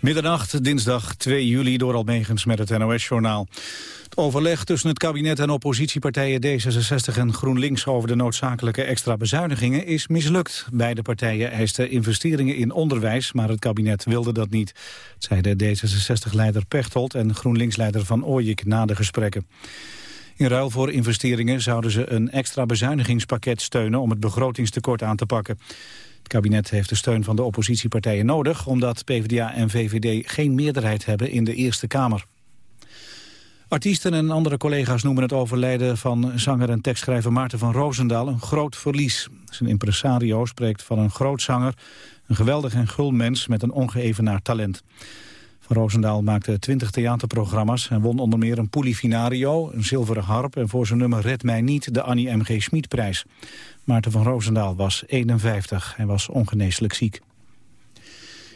Middernacht, dinsdag 2 juli, door Almegens met het NOS-journaal. Het overleg tussen het kabinet en oppositiepartijen D66 en GroenLinks... over de noodzakelijke extra bezuinigingen is mislukt. Beide partijen eisten investeringen in onderwijs, maar het kabinet wilde dat niet. Zeiden D66-leider Pechtold en GroenLinks-leider Van Ooyik na de gesprekken. In ruil voor investeringen zouden ze een extra bezuinigingspakket steunen... om het begrotingstekort aan te pakken. Het kabinet heeft de steun van de oppositiepartijen nodig... omdat PvdA en VVD geen meerderheid hebben in de Eerste Kamer. Artiesten en andere collega's noemen het overlijden van zanger en tekstschrijver Maarten van Roosendaal een groot verlies. Zijn impresario spreekt van een groot zanger, een geweldig en gul mens met een ongeëvenaard talent. Van Roosendaal maakte twintig theaterprogramma's en won onder meer een Polifinario, een zilveren harp en voor zijn nummer Red Mij Niet de Annie M.G. Schmidprijs. Maarten van Roosendaal was 51. Hij was ongeneeslijk ziek.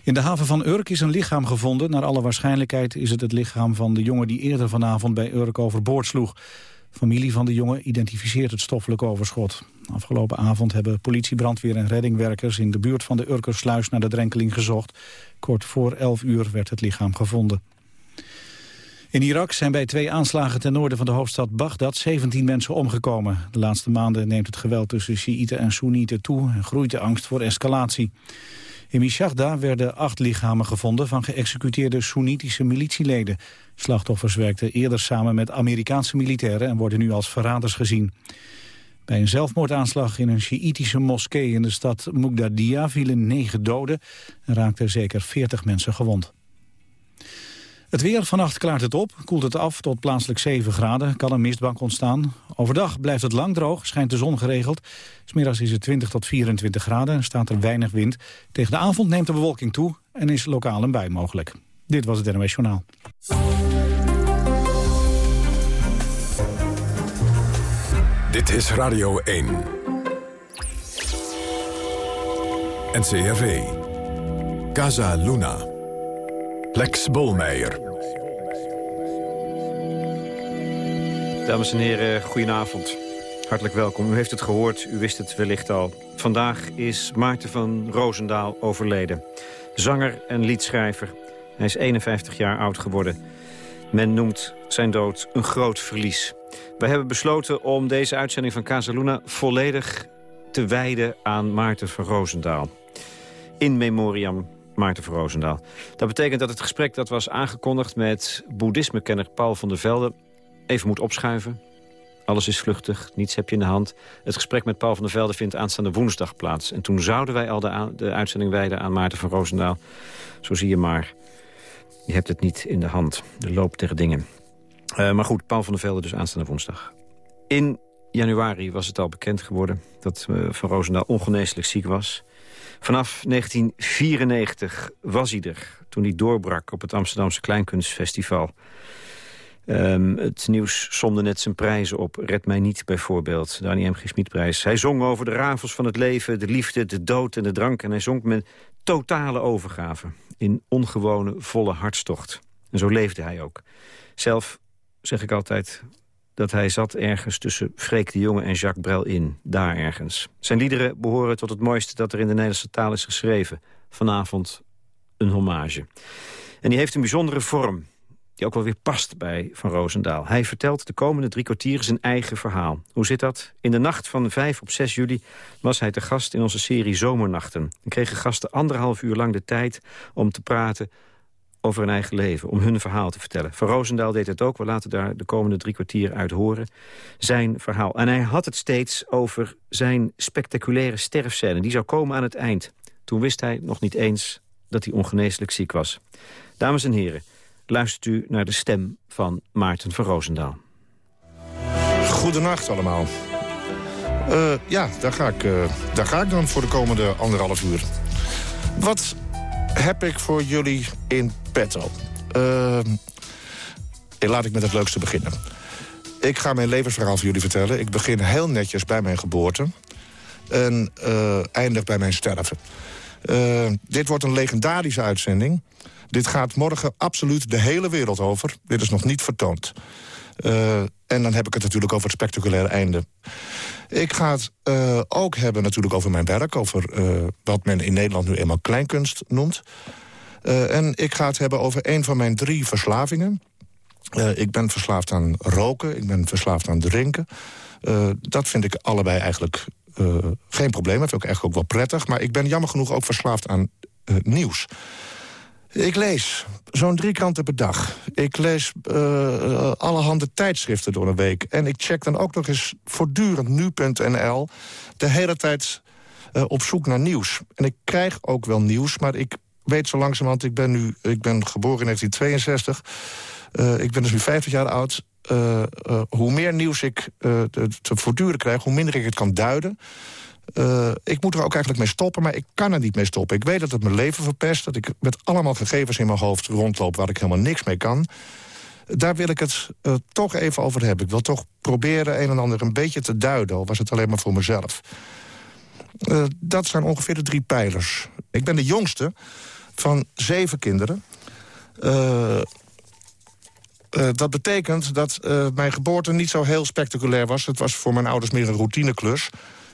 In de haven van Urk is een lichaam gevonden. Naar alle waarschijnlijkheid is het het lichaam van de jongen die eerder vanavond bij Urk overboord sloeg. Familie van de jongen identificeert het stoffelijk overschot. Afgelopen avond hebben politie, brandweer en reddingwerkers in de buurt van de Urkersluis naar de drenkeling gezocht. Kort voor 11 uur werd het lichaam gevonden. In Irak zijn bij twee aanslagen ten noorden van de hoofdstad Bagdad 17 mensen omgekomen. De laatste maanden neemt het geweld tussen Sjiïten en Soenieten toe en groeit de angst voor escalatie. In Mishagda werden acht lichamen gevonden van geëxecuteerde Soenitische militieleden. Slachtoffers werkten eerder samen met Amerikaanse militairen en worden nu als verraders gezien. Bij een zelfmoordaanslag in een Sjiïtische moskee in de stad Mugdadia vielen negen doden en raakten zeker 40 mensen gewond. Het weer, vannacht klaart het op, koelt het af tot plaatselijk 7 graden. Kan een mistbank ontstaan. Overdag blijft het lang droog, schijnt de zon geregeld. Smiddags is het 20 tot 24 graden en staat er weinig wind. Tegen de avond neemt de bewolking toe en is lokaal een bui mogelijk. Dit was het NOS Journaal. Dit is Radio 1. NCRV. Casa Luna. Lex Bolmeijer. Dames en heren, goedenavond. Hartelijk welkom. U heeft het gehoord, u wist het wellicht al. Vandaag is Maarten van Roosendaal overleden. Zanger en liedschrijver. Hij is 51 jaar oud geworden. Men noemt zijn dood een groot verlies. Wij hebben besloten om deze uitzending van Casaluna volledig te wijden aan Maarten van Roosendaal. In memoriam Maarten van Roosendaal. Dat betekent dat het gesprek dat was aangekondigd met boeddhismekenner Paul van der Velde... even moet opschuiven. Alles is vluchtig, niets heb je in de hand. Het gesprek met Paul van der Velde vindt aanstaande woensdag plaats. En toen zouden wij al de, de uitzending wijden aan Maarten van Roosendaal. Zo zie je maar, je hebt het niet in de hand. De loop der dingen. Uh, maar goed, Paul van der Velde dus aanstaande woensdag. In januari was het al bekend geworden dat uh, Van Roosendaal ongeneeslijk ziek was. Vanaf 1994 was hij er, toen hij doorbrak op het Amsterdamse Kleinkunstfestival. Um, het nieuws somde net zijn prijzen op. Red mij niet, bijvoorbeeld. De Annie M. G. Hij zong over de rafels van het leven, de liefde, de dood en de drank. En hij zong met totale overgave. In ongewone, volle hartstocht. En zo leefde hij ook. Zelf zeg ik altijd, dat hij zat ergens tussen Freek de Jonge en Jacques Brel in. Daar ergens. Zijn liederen behoren tot het mooiste dat er in de Nederlandse taal is geschreven. Vanavond een hommage. En die heeft een bijzondere vorm die ook wel weer past bij Van Roosendaal. Hij vertelt de komende drie kwartier zijn eigen verhaal. Hoe zit dat? In de nacht van 5 op 6 juli was hij te gast in onze serie Zomernachten. En kregen gasten anderhalf uur lang de tijd om te praten over hun eigen leven, om hun verhaal te vertellen. Van Roosendaal deed het ook, we laten daar de komende drie kwartier uit horen. Zijn verhaal. En hij had het steeds over zijn spectaculaire sterfscène. Die zou komen aan het eind. Toen wist hij nog niet eens dat hij ongeneeslijk ziek was. Dames en heren, luistert u naar de stem van Maarten van Roosendaal. Goedenacht allemaal. Uh, ja, daar ga, ik, uh, daar ga ik dan voor de komende anderhalf uur. Wat heb ik voor jullie in petto? Uh, laat ik met het leukste beginnen. Ik ga mijn levensverhaal voor jullie vertellen. Ik begin heel netjes bij mijn geboorte. En eindig bij mijn sterven. dit wordt een legendarische uitzending. Dit gaat morgen absoluut de hele wereld over. Dit is nog niet vertoond. Uh, en dan heb ik het natuurlijk over het spectaculaire einde. Ik ga het uh, ook hebben natuurlijk over mijn werk... over uh, wat men in Nederland nu eenmaal kleinkunst noemt. en ik ga het hebben over een van mijn drie verslavingen. ik ben verslaafd aan roken, ik ben verslaafd aan drinken. dat vind ik allebei eigenlijk geen probleem. Dat vind ik eigenlijk ook wel prettig. Maar ik ben jammer genoeg ook verslaafd aan nieuws. Ik lees zo'n drie kranten per dag. Ik lees uh, allerhande tijdschriften door een week. En ik check dan ook nog eens voortdurend nu.nl... de hele tijd uh, op zoek naar nieuws. En ik krijg ook wel nieuws, maar ik weet zo langzamerhand... ik ben, nu, ik ben geboren in 1962, uh, ik ben dus nu 50 jaar oud... hoe meer nieuws ik te voortdurend krijg, hoe minder ik het kan duiden... Uh, ik moet er ook eigenlijk mee stoppen, maar ik kan er niet mee stoppen. Ik weet dat het mijn leven verpest, dat ik met allemaal gegevens in mijn hoofd rondloop... waar ik helemaal niks mee kan. Daar wil ik het uh, toch even over hebben. Ik wil toch proberen een en ander een beetje te duiden... al was het alleen maar voor mezelf. Uh, dat zijn ongeveer de drie pijlers. Ik ben de jongste van zeven kinderen. dat betekent dat mijn geboorte niet zo heel spectaculair was. Het was voor mijn ouders meer een routineklus...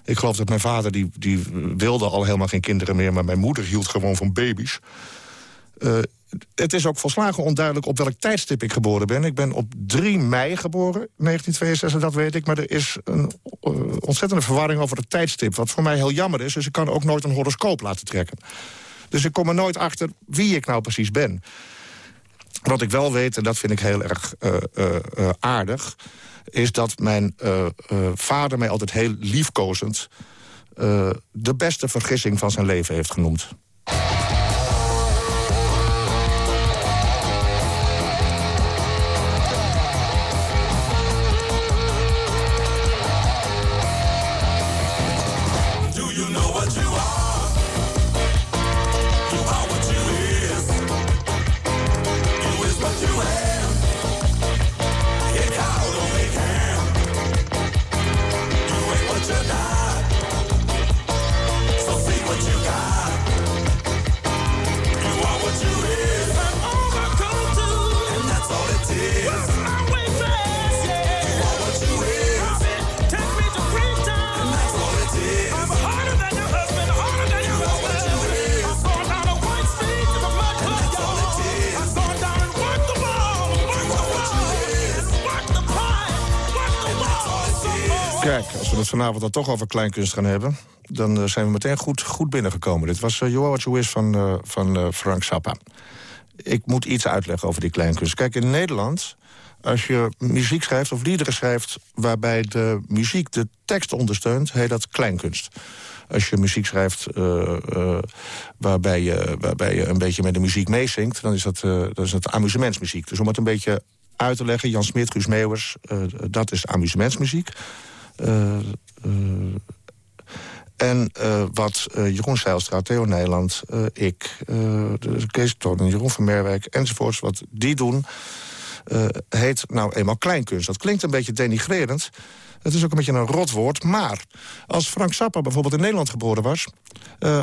Ik geloof dat mijn vader, die, die wilde al helemaal geen kinderen meer... maar mijn moeder hield gewoon van baby's. Uh, het is ook volslagen onduidelijk op welk tijdstip ik geboren ben. Ik ben op 3 mei geboren, 1962, dat weet ik. Maar er is een uh, ontzettende verwarring over het tijdstip. Wat voor mij heel jammer is. Dus ik kan ook nooit een horoscoop laten trekken. Dus ik kom er nooit achter wie ik nou precies ben. Wat ik wel weet, en dat vind ik heel erg uh, aardig is dat mijn uh, uh, vader mij altijd heel liefkozend... Uh, de beste vergissing van zijn leven heeft genoemd. Vanavond dan toch over kleinkunst gaan hebben... dan uh, zijn we meteen goed, goed binnengekomen. Dit was uh, What You van, uh, van Frank Zappa. Ik moet iets uitleggen over die kleinkunst. Kijk, in Nederland, als je muziek schrijft of liederen schrijft... waarbij de muziek de tekst ondersteunt, heet dat kleinkunst. Als je muziek schrijft waarbij, je, waarbij je een beetje met de muziek meezingt... dan is dat, dat is dat amusementsmuziek. Dus om het een beetje uit te leggen, Jan Smit, Guus Meeuwers... dat is amusementsmuziek. Uh, en uh, wat Jeroen Zeilstra, Theo Nederland, ik, Kees Tonen, Jeroen van Merwijk enzovoorts... wat die doen, heet nou eenmaal kleinkunst. Dat klinkt een beetje denigrerend. Het is ook een beetje een rotwoord. Maar als Frank Zappa bijvoorbeeld in Nederland geboren was...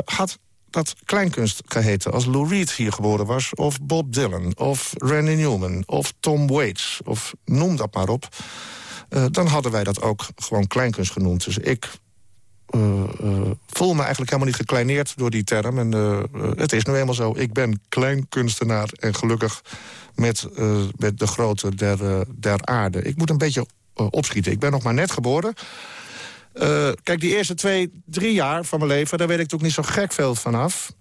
had dat kleinkunst geheten. Als Lou Reed hier geboren was, of Bob Dylan, of Randy Newman... of Tom Waits, of noem dat maar op... Uh, dan hadden wij dat ook gewoon kleinkunst genoemd. Dus ik uh, uh, voel me eigenlijk helemaal niet gekleineerd door die term. En het is nu eenmaal zo. Ik ben kleinkunstenaar en gelukkig met, met de grote der, der aarde. Ik moet een beetje opschieten. Ik ben nog maar net geboren. kijk, die eerste twee, drie jaar van mijn leven... daar weet ik toch niet zo gek veel vanaf.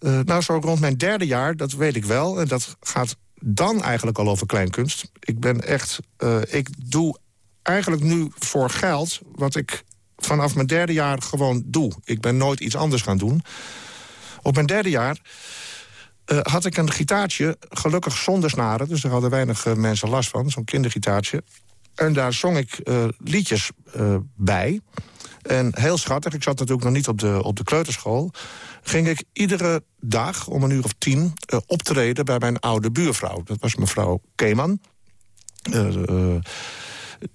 nou, zo rond mijn derde jaar, dat weet ik wel. En dat gaat dan eigenlijk al over kleinkunst. Ik ben echt... Uh, ik doe eigenlijk nu voor geld wat ik vanaf mijn derde jaar gewoon doe. Ik ben nooit iets anders gaan doen. Op mijn derde jaar uh, had ik een gitaartje, gelukkig zonder snaren... dus daar hadden weinig uh, mensen last van, zo'n kindergitaartje. En daar zong ik liedjes bij... En heel schattig, ik zat natuurlijk nog niet op de, op de kleuterschool... ging ik iedere dag om een uur of tien uh, optreden bij mijn oude buurvrouw. Dat was mevrouw Keeman. Uh,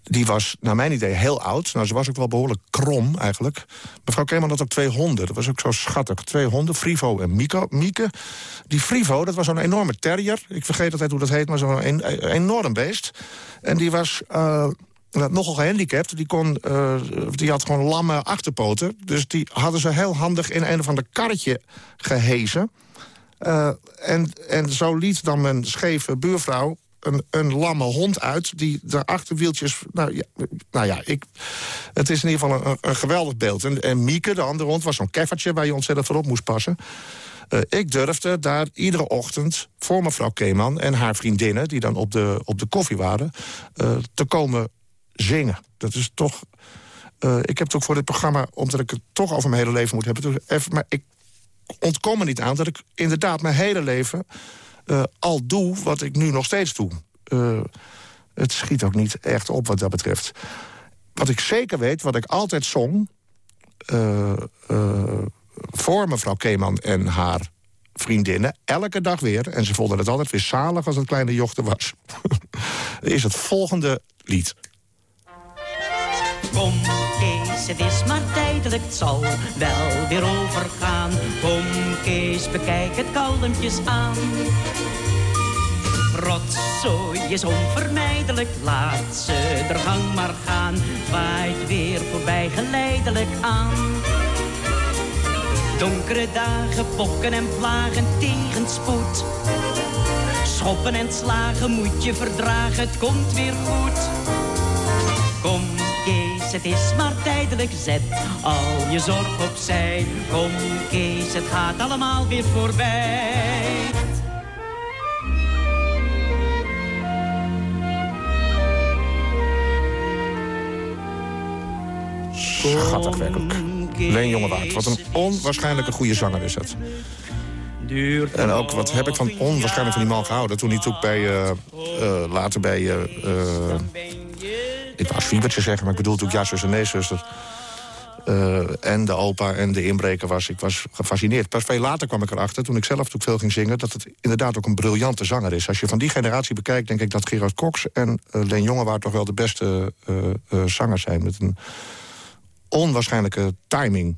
die was, naar mijn idee, heel oud. Nou, ze was ook wel behoorlijk krom, eigenlijk. Mevrouw Keeman had ook twee honden. Dat was ook zo schattig. Twee honden, Frivo en Mieke. Die Frivo, dat was zo'n enorme terrier. Ik vergeet altijd hoe dat heet, maar zo'n enorm beest. En die was... nogal gehandicapt. Die, kon, uh, die had gewoon lamme achterpoten. Dus die hadden ze heel handig in een of ander karretje gehezen. en, en zo liet dan mijn scheve buurvrouw een, een lamme hond uit... die de achterwieltjes... Nou ja, nou ja ik, het is in ieder geval een, een geweldig beeld. En, en Mieke, de andere hond, was zo'n keffertje... waar je ontzettend voor op moest passen. Uh, ik durfde daar iedere ochtend voor mevrouw Keeman en haar vriendinnen... die dan op de, op de koffie waren, te komen zingen. Dat is toch... Uh, ik heb het ook voor dit programma, omdat ik het toch over mijn hele leven moet hebben... Even, maar ik ontkom er niet aan dat ik inderdaad mijn hele leven uh, al doe wat ik nu nog steeds doe. Uh, het schiet ook niet echt op wat dat betreft. Wat ik zeker weet, wat ik altijd zong... Voor mevrouw Keeman en haar vriendinnen, elke dag weer... en ze vonden het altijd weer zalig als het kleine jochte was... is het volgende lied. Kom Kees, het is maar tijdelijk, het zal wel weer overgaan. Kom Kees, bekijk het kalmpjes aan. Rotzooi is onvermijdelijk, laat ze er gang maar gaan. Waait weer voorbij geleidelijk aan. Donkere dagen, pokken en plagen, tegenspoed. Schoppen en slagen moet je verdragen, het komt weer goed. Kom Kees, het is maar tijdelijk, zet al je zorg opzij. Kom Kees, het gaat allemaal weer voorbij. Schattig werkelijk. Leen Jongewaard, wat een onwaarschijnlijke goede zanger is het. En ook, wat heb ik van onwaarschijnlijk van die man gehouden... toen hij toen bij, uh, uh, later bij... Uh, ik wou Fiebertje zeggen, maar ik bedoel natuurlijk ja, zus en nee, zuster. en de opa en de inbreker was. Ik was gefascineerd. Pas veel later kwam ik erachter, toen ik zelf natuurlijk veel ging zingen... dat het inderdaad ook een briljante zanger is. Als je van die generatie bekijkt, denk ik dat Gerard Cox en Leen Jongewaard... toch wel de beste zangers zijn. Met een onwaarschijnlijke timing.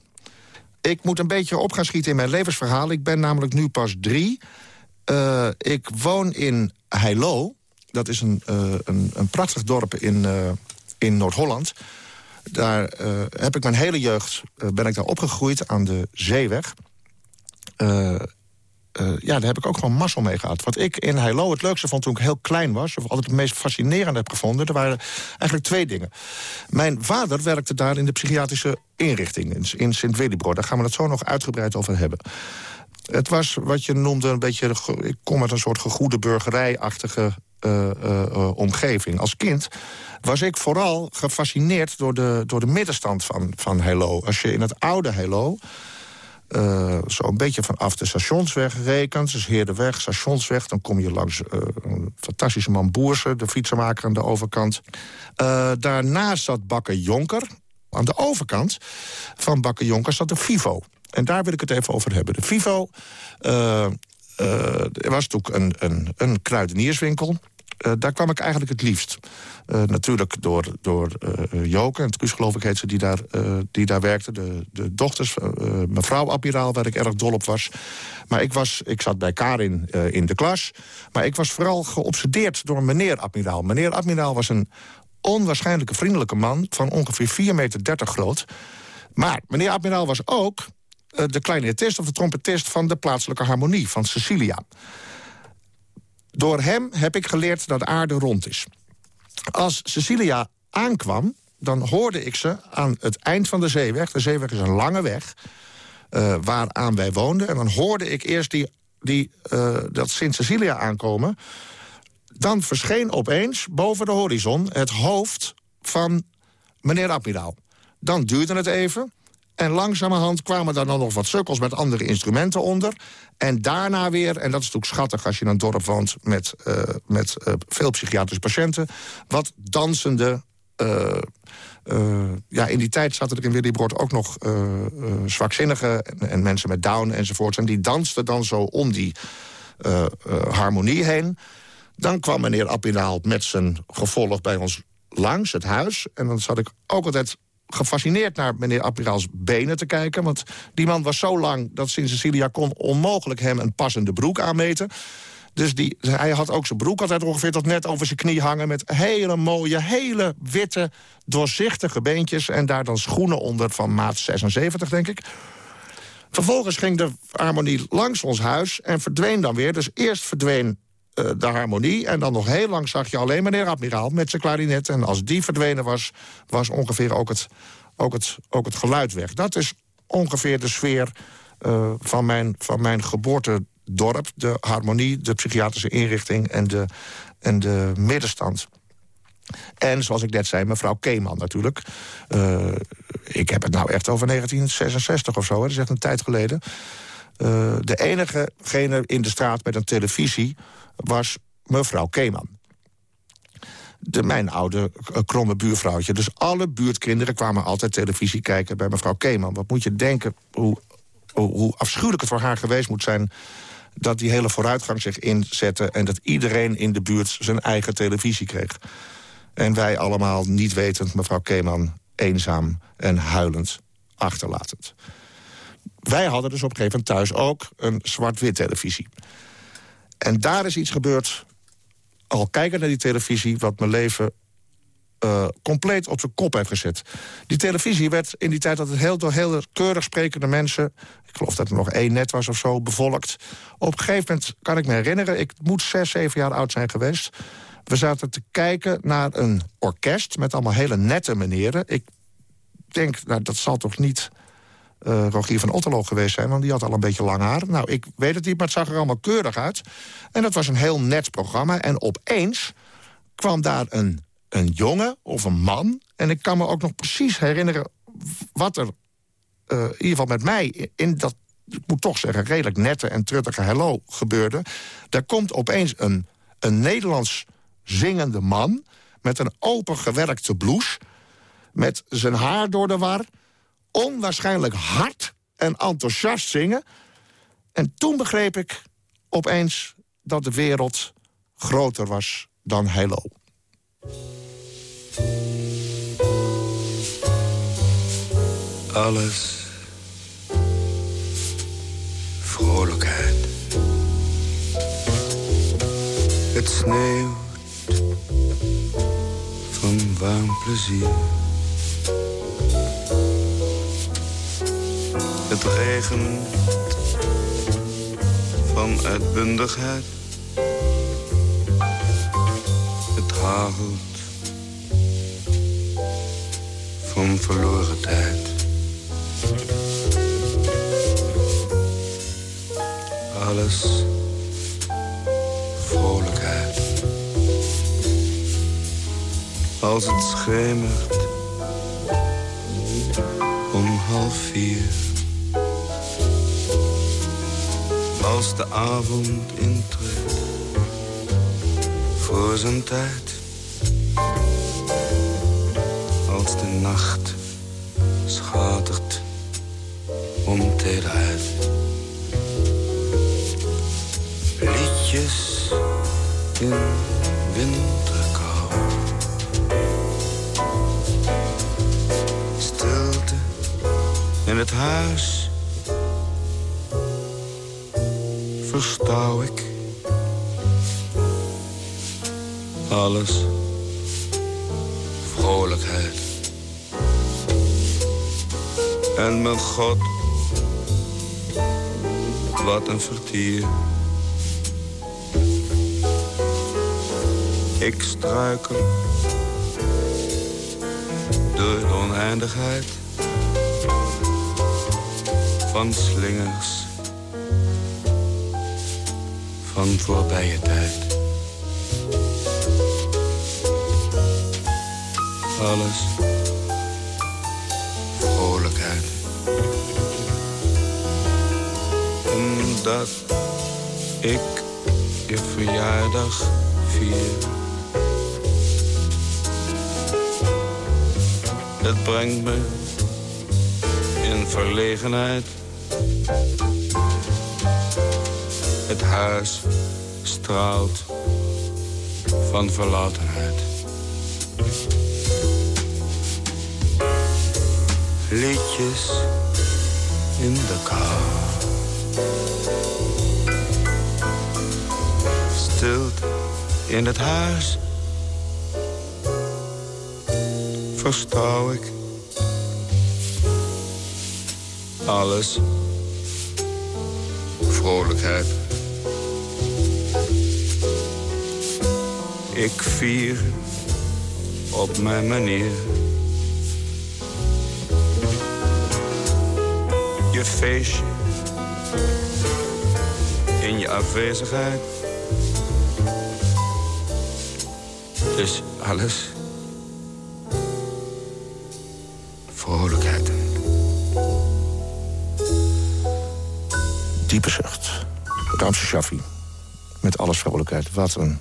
Ik moet een beetje op gaan schieten in mijn levensverhaal. Ik ben namelijk nu pas drie. Uh, ik woon in Heilo. Dat is een, uh, een, een, prachtig dorp in, uh, in Noord-Holland. Daar heb ik mijn hele jeugd ben ik daar opgegroeid aan de zeeweg. Ja, daar heb ik ook gewoon mazzel mee gehad. Wat ik in Heilo het leukste vond toen ik heel klein was... of altijd het meest fascinerende heb gevonden... er waren eigenlijk twee dingen. Mijn vader werkte daar in de psychiatrische inrichting... in, in Sint-Willibro. Daar gaan we het zo nog uitgebreid over hebben. Het was wat je noemde een beetje... ik kom uit een soort gegoede burgerijachtige uh, uh, omgeving. Als kind was ik vooral gefascineerd door de, door de middenstand van, van Heilo. Als je in het oude Heilo uh, Zo'n beetje vanaf de stationsweg rekent. Dus Heerderweg, stationsweg. Dan kom je langs een fantastische man Boerse, de fietsenmaker aan de overkant. Uh, daarnaast zat Bakker Jonker. Aan de overkant van Bakker Jonker zat de Vivo. En daar wil ik het even over hebben. De Vivo was natuurlijk een, een, een kruidenierswinkel. Uh, daar kwam ik eigenlijk het liefst. Uh, natuurlijk door, door uh, Joke, en Truus geloof ik heet ze, die daar, die daar werkte. De, de dochters, mevrouw Admiraal, waar ik erg dol op was. Maar ik, was, ik zat bij Karin in de klas. Maar ik was vooral geobsedeerd door meneer Admiraal. Meneer Admiraal was een onwaarschijnlijke vriendelijke man... van ongeveer 4,30 meter groot. Maar meneer Admiraal was ook de clarinetist of de trompetist... van de plaatselijke harmonie, van Cecilia. Door hem heb ik geleerd dat de aarde rond is. Als Cecilia aankwam, dan hoorde ik ze aan het eind van de zeeweg... de zeeweg is een lange weg, uh, waaraan wij woonden... en dan hoorde ik eerst die, die, uh, dat Sint-Cecilia aankomen... dan verscheen opeens boven de horizon het hoofd van meneer Admiraal. Dan duurde het even, en langzamerhand kwamen daar dan nog wat sukkels met andere instrumenten onder. En daarna weer, en dat is natuurlijk schattig als je in een dorp woont... met, uh, met uh, veel psychiatrische patiënten, wat dansende... Uh, ja, in die tijd zaten er in Willybrod ook nog zwakzinnigen... En, en, mensen met Down enzovoort. En die dansten dan zo om die harmonie heen. Dan kwam meneer Appinaal met zijn gevolg bij ons langs het huis. En dan zat ik ook altijd gefascineerd naar meneer Admiraals benen te kijken. Want die man was zo lang dat Sint-Cecilia kon onmogelijk hem een passende broek aanmeten. Dus die, hij had ook zijn broek altijd ongeveer tot net over zijn knie hangen... met hele mooie, hele witte, doorzichtige beentjes... en daar dan schoenen onder van maat 76, denk ik. Vervolgens ging de harmonie langs ons huis en verdween dan weer. Dus eerst verdween uh, de harmonie. En dan nog heel lang zag je alleen meneer Admiraal met zijn klarinet. En als die verdwenen was, was ongeveer ook het, ook het, ook het geluid weg. Dat is ongeveer de sfeer uh, van, mijn, van mijn geboortedorp. De harmonie, de psychiatrische inrichting en de, en de middenstand. En zoals ik net zei, mevrouw Keeman natuurlijk. Uh, ik heb het nou echt over 1966 of zo, hè. dat is echt een tijd geleden. Uh, de enigegene in de straat met een televisie was mevrouw Keeman. De, mijn oude uh, kromme buurvrouwtje. Dus alle buurtkinderen kwamen altijd televisie kijken bij mevrouw Keeman. Wat moet je denken hoe, hoe, hoe afschuwelijk het voor haar geweest moet zijn dat die hele vooruitgang zich inzette... en dat iedereen in de buurt zijn eigen televisie kreeg. En wij allemaal niet wetend, mevrouw Keeman, eenzaam en huilend achterlatend. Wij hadden dus op een gegeven moment thuis ook een zwart-wit televisie. En daar is iets gebeurd, al kijken naar die televisie... wat mijn leven uh, compleet op zijn kop heeft gezet. Die televisie werd in die tijd het heel door heel keurig sprekende mensen... ik geloof dat er nog één net was of zo, bevolkt. Op een gegeven moment kan ik me herinneren... ik moet zes, zeven jaar oud zijn geweest... We zaten te kijken naar een orkest met allemaal hele nette meneren. Ik denk, nou, dat zal toch niet uh, Rogier van Otterlo geweest zijn... want die had al een beetje lang haar. Nou, ik weet het niet, maar het zag er allemaal keurig uit. En dat was een heel net programma. En opeens kwam daar een, een jongen of een man... en ik kan me ook nog precies herinneren wat er uh, in ieder geval met mij... in dat, ik moet toch zeggen, redelijk nette en truttige hello gebeurde. Daar komt opeens een, een Nederlands zingende man... met een open gewerkte blouse, met zijn haar door de war... onwaarschijnlijk hard en enthousiast zingen. En toen begreep ik opeens dat de wereld groter was dan Hello. Alles vrolijkheid. Het sneeuwt van warm plezier. Het regent van uitbundigheid. Het hagelt van verloren tijd. Alles vrolijkheid. Als het schemert om half vier. Als de avond intreedt voor zijn tijd. Als de nacht schatert om tederheid. Liedjes in winterkou. Stilte in het huis. Verstouw ik alles. Vrolijkheid. En mijn God, wat een vertier. Ik struikel door de oneindigheid van slingers van voorbije tijd. Alles vrolijkheid. Omdat ik je verjaardag vier. Het brengt me in verlegenheid. Het huis straalt van verlatenheid. Liedjes in de kou. Stilte in het huis verstrouw ik. Alles vrolijkheid. Ik vier op mijn manier. Je feestje in je afwezigheid. Dus alles vrolijkheid. Diepe zucht. Ramse Shaffi. Met alles vrolijkheid. Wat een...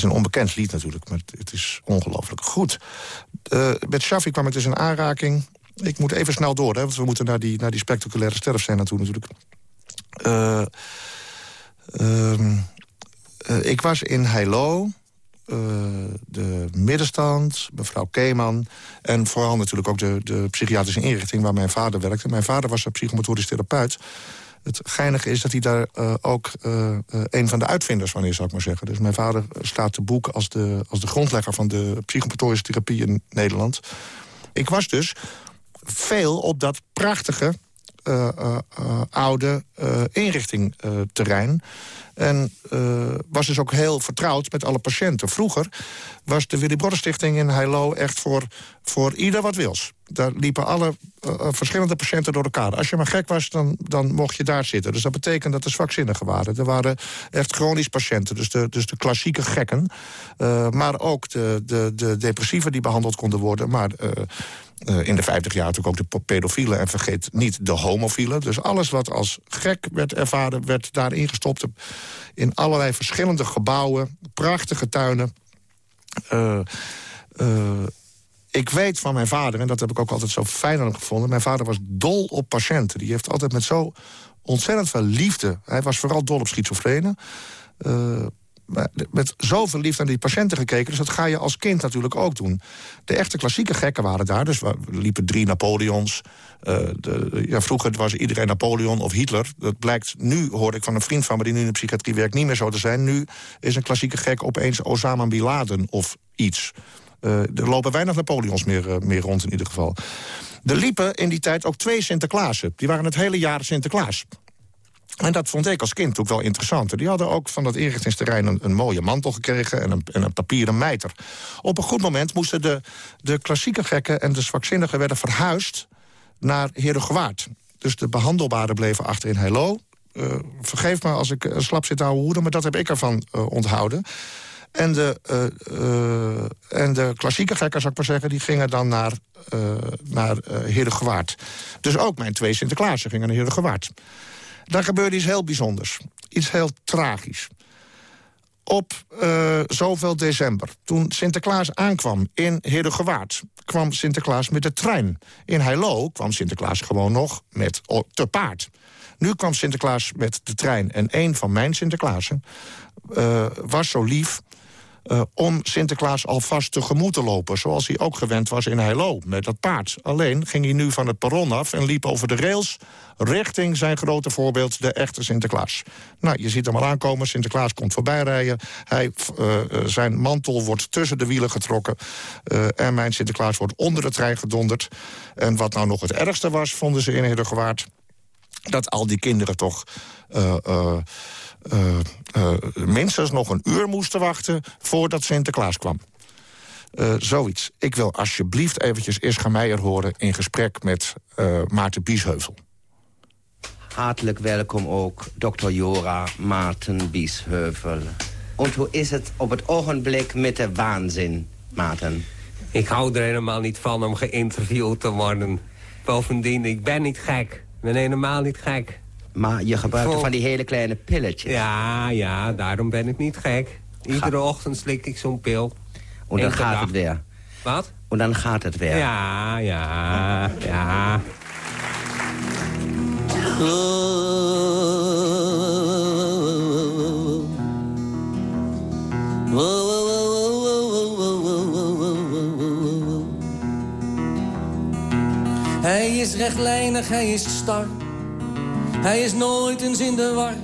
Het is een onbekend lied natuurlijk, maar het is ongelooflijk. Goed. Uh, met Shaffi kwam ik dus in aanraking. Ik moet even snel door, hè, want we moeten naar die, naar die spectaculaire sterfscène naartoe natuurlijk. Uh, uh, ik was in Heilo, de middenstand, mevrouw Keeman... en vooral natuurlijk ook de, de psychiatrische inrichting waar mijn vader werkte. Mijn vader was een psychomotorisch therapeut. Het geinige is dat hij daar uh, ook uh, een van de uitvinders van is, zou ik maar zeggen. Dus mijn vader staat te boek als de, als de grondlegger van de psychomotorische therapie in Nederland. Ik was dus veel op dat prachtige oude inrichtingterrein. En was dus ook heel vertrouwd met alle patiënten. Vroeger was de Willy Brodder Stichting in Heilo echt voor, voor ieder wat wils. Daar liepen alle verschillende patiënten door elkaar. Als je maar gek was, dan, dan mocht je daar zitten. Dus dat betekent dat er zwakzinnigen waren. Er waren echt chronisch patiënten, dus de, dus de klassieke gekken. maar ook de, de, de depressieven die behandeld konden worden. Maar uh, in de 50 jaar natuurlijk ook de pedofielen... en vergeet niet de homofielen. Dus alles wat als gek werd ervaren, werd daarin gestopt... in allerlei verschillende gebouwen, prachtige tuinen. Uh, uh, ik weet van mijn vader, en dat heb ik ook altijd zo fijn aan gevonden... mijn vader was dol op patiënten. Die heeft altijd met zo ontzettend veel liefde... hij was vooral dol op schizofrenen met zoveel liefde naar die patiënten gekeken. Dus dat ga je als kind natuurlijk ook doen. De echte klassieke gekken waren daar. Dus we liepen drie Napoleons. Uh, de, ja, vroeger was iedereen Napoleon of Hitler. Dat blijkt nu, hoor ik van een vriend van me... die nu in de psychiatrie werkt, niet meer zo te zijn. Nu is een klassieke gek opeens Osama Bin Laden of iets. Uh, er lopen weinig Napoleons meer, uh, meer rond in ieder geval. Er liepen in die tijd ook twee Sinterklaasen. Die waren het hele jaar Sinterklaas. En dat vond ik als kind ook wel interessant. Die hadden ook van dat inrichtingsterrein een, een mooie mantel gekregen... En een, en een papieren mijter. Op een goed moment moesten de, de klassieke gekken en de zwakzinnigen... werden verhuisd naar Herengewaard. Dus de behandelbaren bleven achter in Heilo. Uh, vergeef me als ik een slap zit te houden, maar dat heb ik ervan uh, onthouden. En de, uh, en de klassieke gekken, zou ik maar zeggen... die gingen dan naar, naar Herengewaard. Dus ook mijn twee Sinterklaasen gingen naar Herengewaard. Daar gebeurde iets heel bijzonders. Iets heel tragisch. Op uh, zoveel december, toen Sinterklaas aankwam in Heerdegewaard... kwam Sinterklaas met de trein. In Heilo kwam Sinterklaas gewoon nog met te paard. Nu kwam Sinterklaas met de trein. En een van mijn Sinterklaasen uh, was zo lief uh, om Sinterklaas alvast tegemoet te lopen. Zoals hij ook gewend was in Heilo, met dat paard. Alleen ging hij nu van het perron af en liep over de rails... richting zijn grote voorbeeld, de echte Sinterklaas. Nou, je ziet hem al aankomen, Sinterklaas komt voorbij rijden. Hij, uh, zijn mantel wordt tussen de wielen getrokken... En mijn Sinterklaas wordt onder de trein gedonderd. En wat nou nog het ergste was, vonden ze in Heerdegewaard... dat al die kinderen toch... minstens nog een uur moesten wachten voordat Sinterklaas kwam. Uh, zoiets. Ik wil alsjeblieft eventjes Ischa Meijer horen... in gesprek met Maarten Biesheuvel. Hartelijk welkom ook, dokter Jora Maarten Biesheuvel. En hoe is het op het ogenblik met de waanzin, Maarten? Ik hou er helemaal niet van om geïnterviewd te worden. Bovendien, ik ben niet gek. Ik ben helemaal niet gek. Maar je gebruikt Vol... van die hele kleine pilletjes. Ja, ja, daarom ben ik niet gek. Iedere Ga... ochtend slik ik zo'n pil. En dan gaat dag. het weer. Wat? En dan gaat het weer. Ja, ja, ja. Hij is rechtlijnig, hij is star. Hij is nooit eens in de war.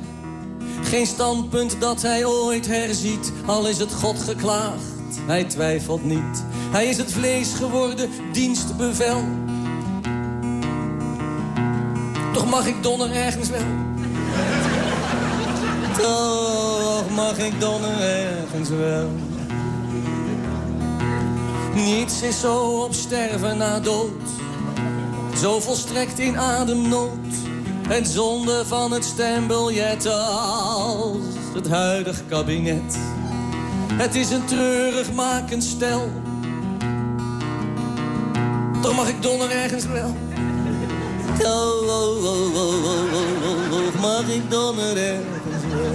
Geen standpunt dat hij ooit herziet, al is het God geklaagd. Hij twijfelt niet. Hij is het vlees geworden, dienstbevel. Toch mag ik donner ergens wel. Toch mag ik dan ergens wel. Niets is zo op sterven na dood. Zo volstrekt in ademnood. En zonde van het stembiljet als het huidige kabinet. Het is een treurig makend stel. Toch mag ik donder ergens wel. Oh, oh, oh, oh, oh, oh, mag ik donder ergens wel.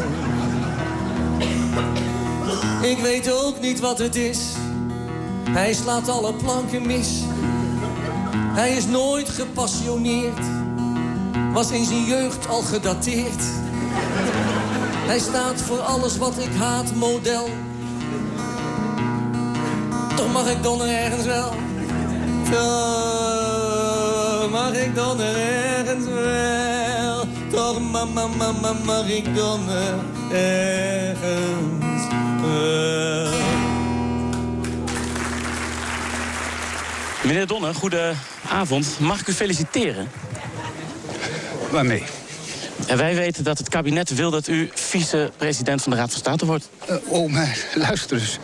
Ik weet ook niet wat het is. Hij slaat alle planken mis. Hij is nooit gepassioneerd. Was in zijn jeugd al gedateerd. Hij staat voor alles wat ik haat, model. Toch mag ik dan ergens wel. Toch mag ik dan ergens wel. Toch mama, mama, mag ik dan ergens wel. Meneer Donner, goedenavond. Mag ik u feliciteren? Waarmee? En wij weten dat het kabinet wil dat u vice-president van de Raad van State wordt. Uh, oh, maar luister eens.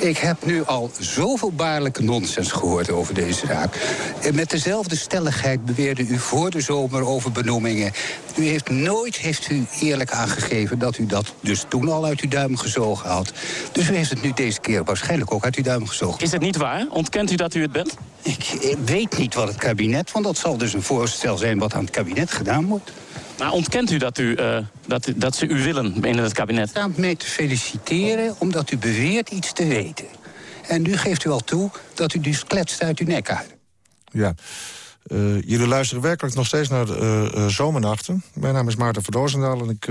Ik heb nu al zoveel baarlijke nonsens gehoord over deze zaak. En met dezelfde stelligheid beweerde u voor de zomer over benoemingen. U heeft nooit heeft u eerlijk aangegeven dat u dat dus toen al uit uw duim gezogen had. Dus u heeft het nu deze keer waarschijnlijk ook uit uw duim gezogen. Is het niet waar? Ontkent u dat u het bent? Ik, ik weet niet wat het kabinet, want dat zal dus een voorstel zijn wat aan het kabinet gedaan wordt. Maar ontkent u dat, u, uh, dat, dat ze u willen binnen het kabinet? Ik sta mij te feliciteren omdat u beweert iets te weten. En nu geeft u al toe dat u dus kletst uit uw nek uit. Ja. Uh, jullie luisteren werkelijk nog steeds naar de, uh, zomernachten. Mijn naam is Maarten Verdoosendaal en ik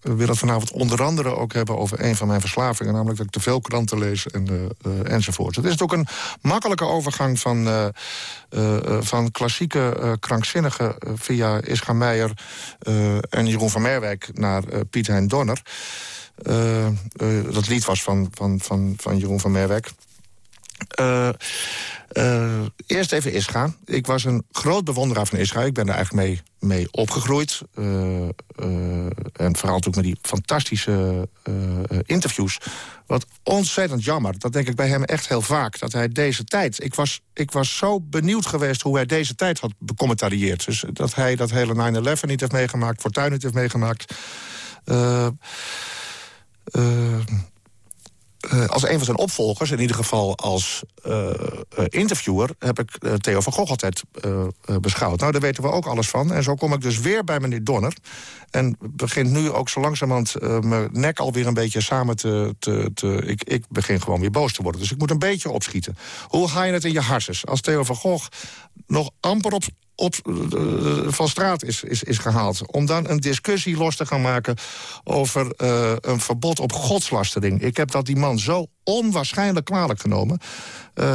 wil het vanavond onder andere ook hebben over een van mijn verslavingen. Namelijk dat ik te veel kranten lees en, enzovoort. Het is ook een makkelijke overgang van, van klassieke krankzinnige via Ischa Meijer en Jeroen van Merwijk naar Piet Hein Donner. dat lied was van, van, van, van Jeroen van Merwijk. Uh, uh, eerst even Ischa. Ik was een groot bewonderaar van Ischa. Ik ben er eigenlijk mee, mee opgegroeid. Uh, en vooral natuurlijk met die fantastische interviews. Wat ontzettend jammer. Dat denk ik bij hem echt heel vaak. Dat hij deze tijd... Ik was, ik was zo benieuwd geweest hoe hij deze tijd had becommentarieerd. Dus dat hij dat hele 9-11 niet heeft meegemaakt. Fortuyn niet heeft meegemaakt. Uh, als een van zijn opvolgers, in ieder geval als uh, uh, interviewer... heb ik Theo van Gogh altijd beschouwd. Nou, daar weten we ook alles van. En zo kom ik dus weer bij meneer Donner. En begint nu ook zo langzamerhand mijn nek alweer een beetje samen te... te, te ik, ik begin gewoon weer boos te worden. Dus ik moet een beetje opschieten. Hoe ga je het in je harses? Als Theo van Gogh nog amper op, op, uh, van straat is, is, is gehaald. Om dan een discussie los te gaan maken over uh, een verbod op godslastering. Ik heb dat die man zo onwaarschijnlijk kwalijk genomen. Uh,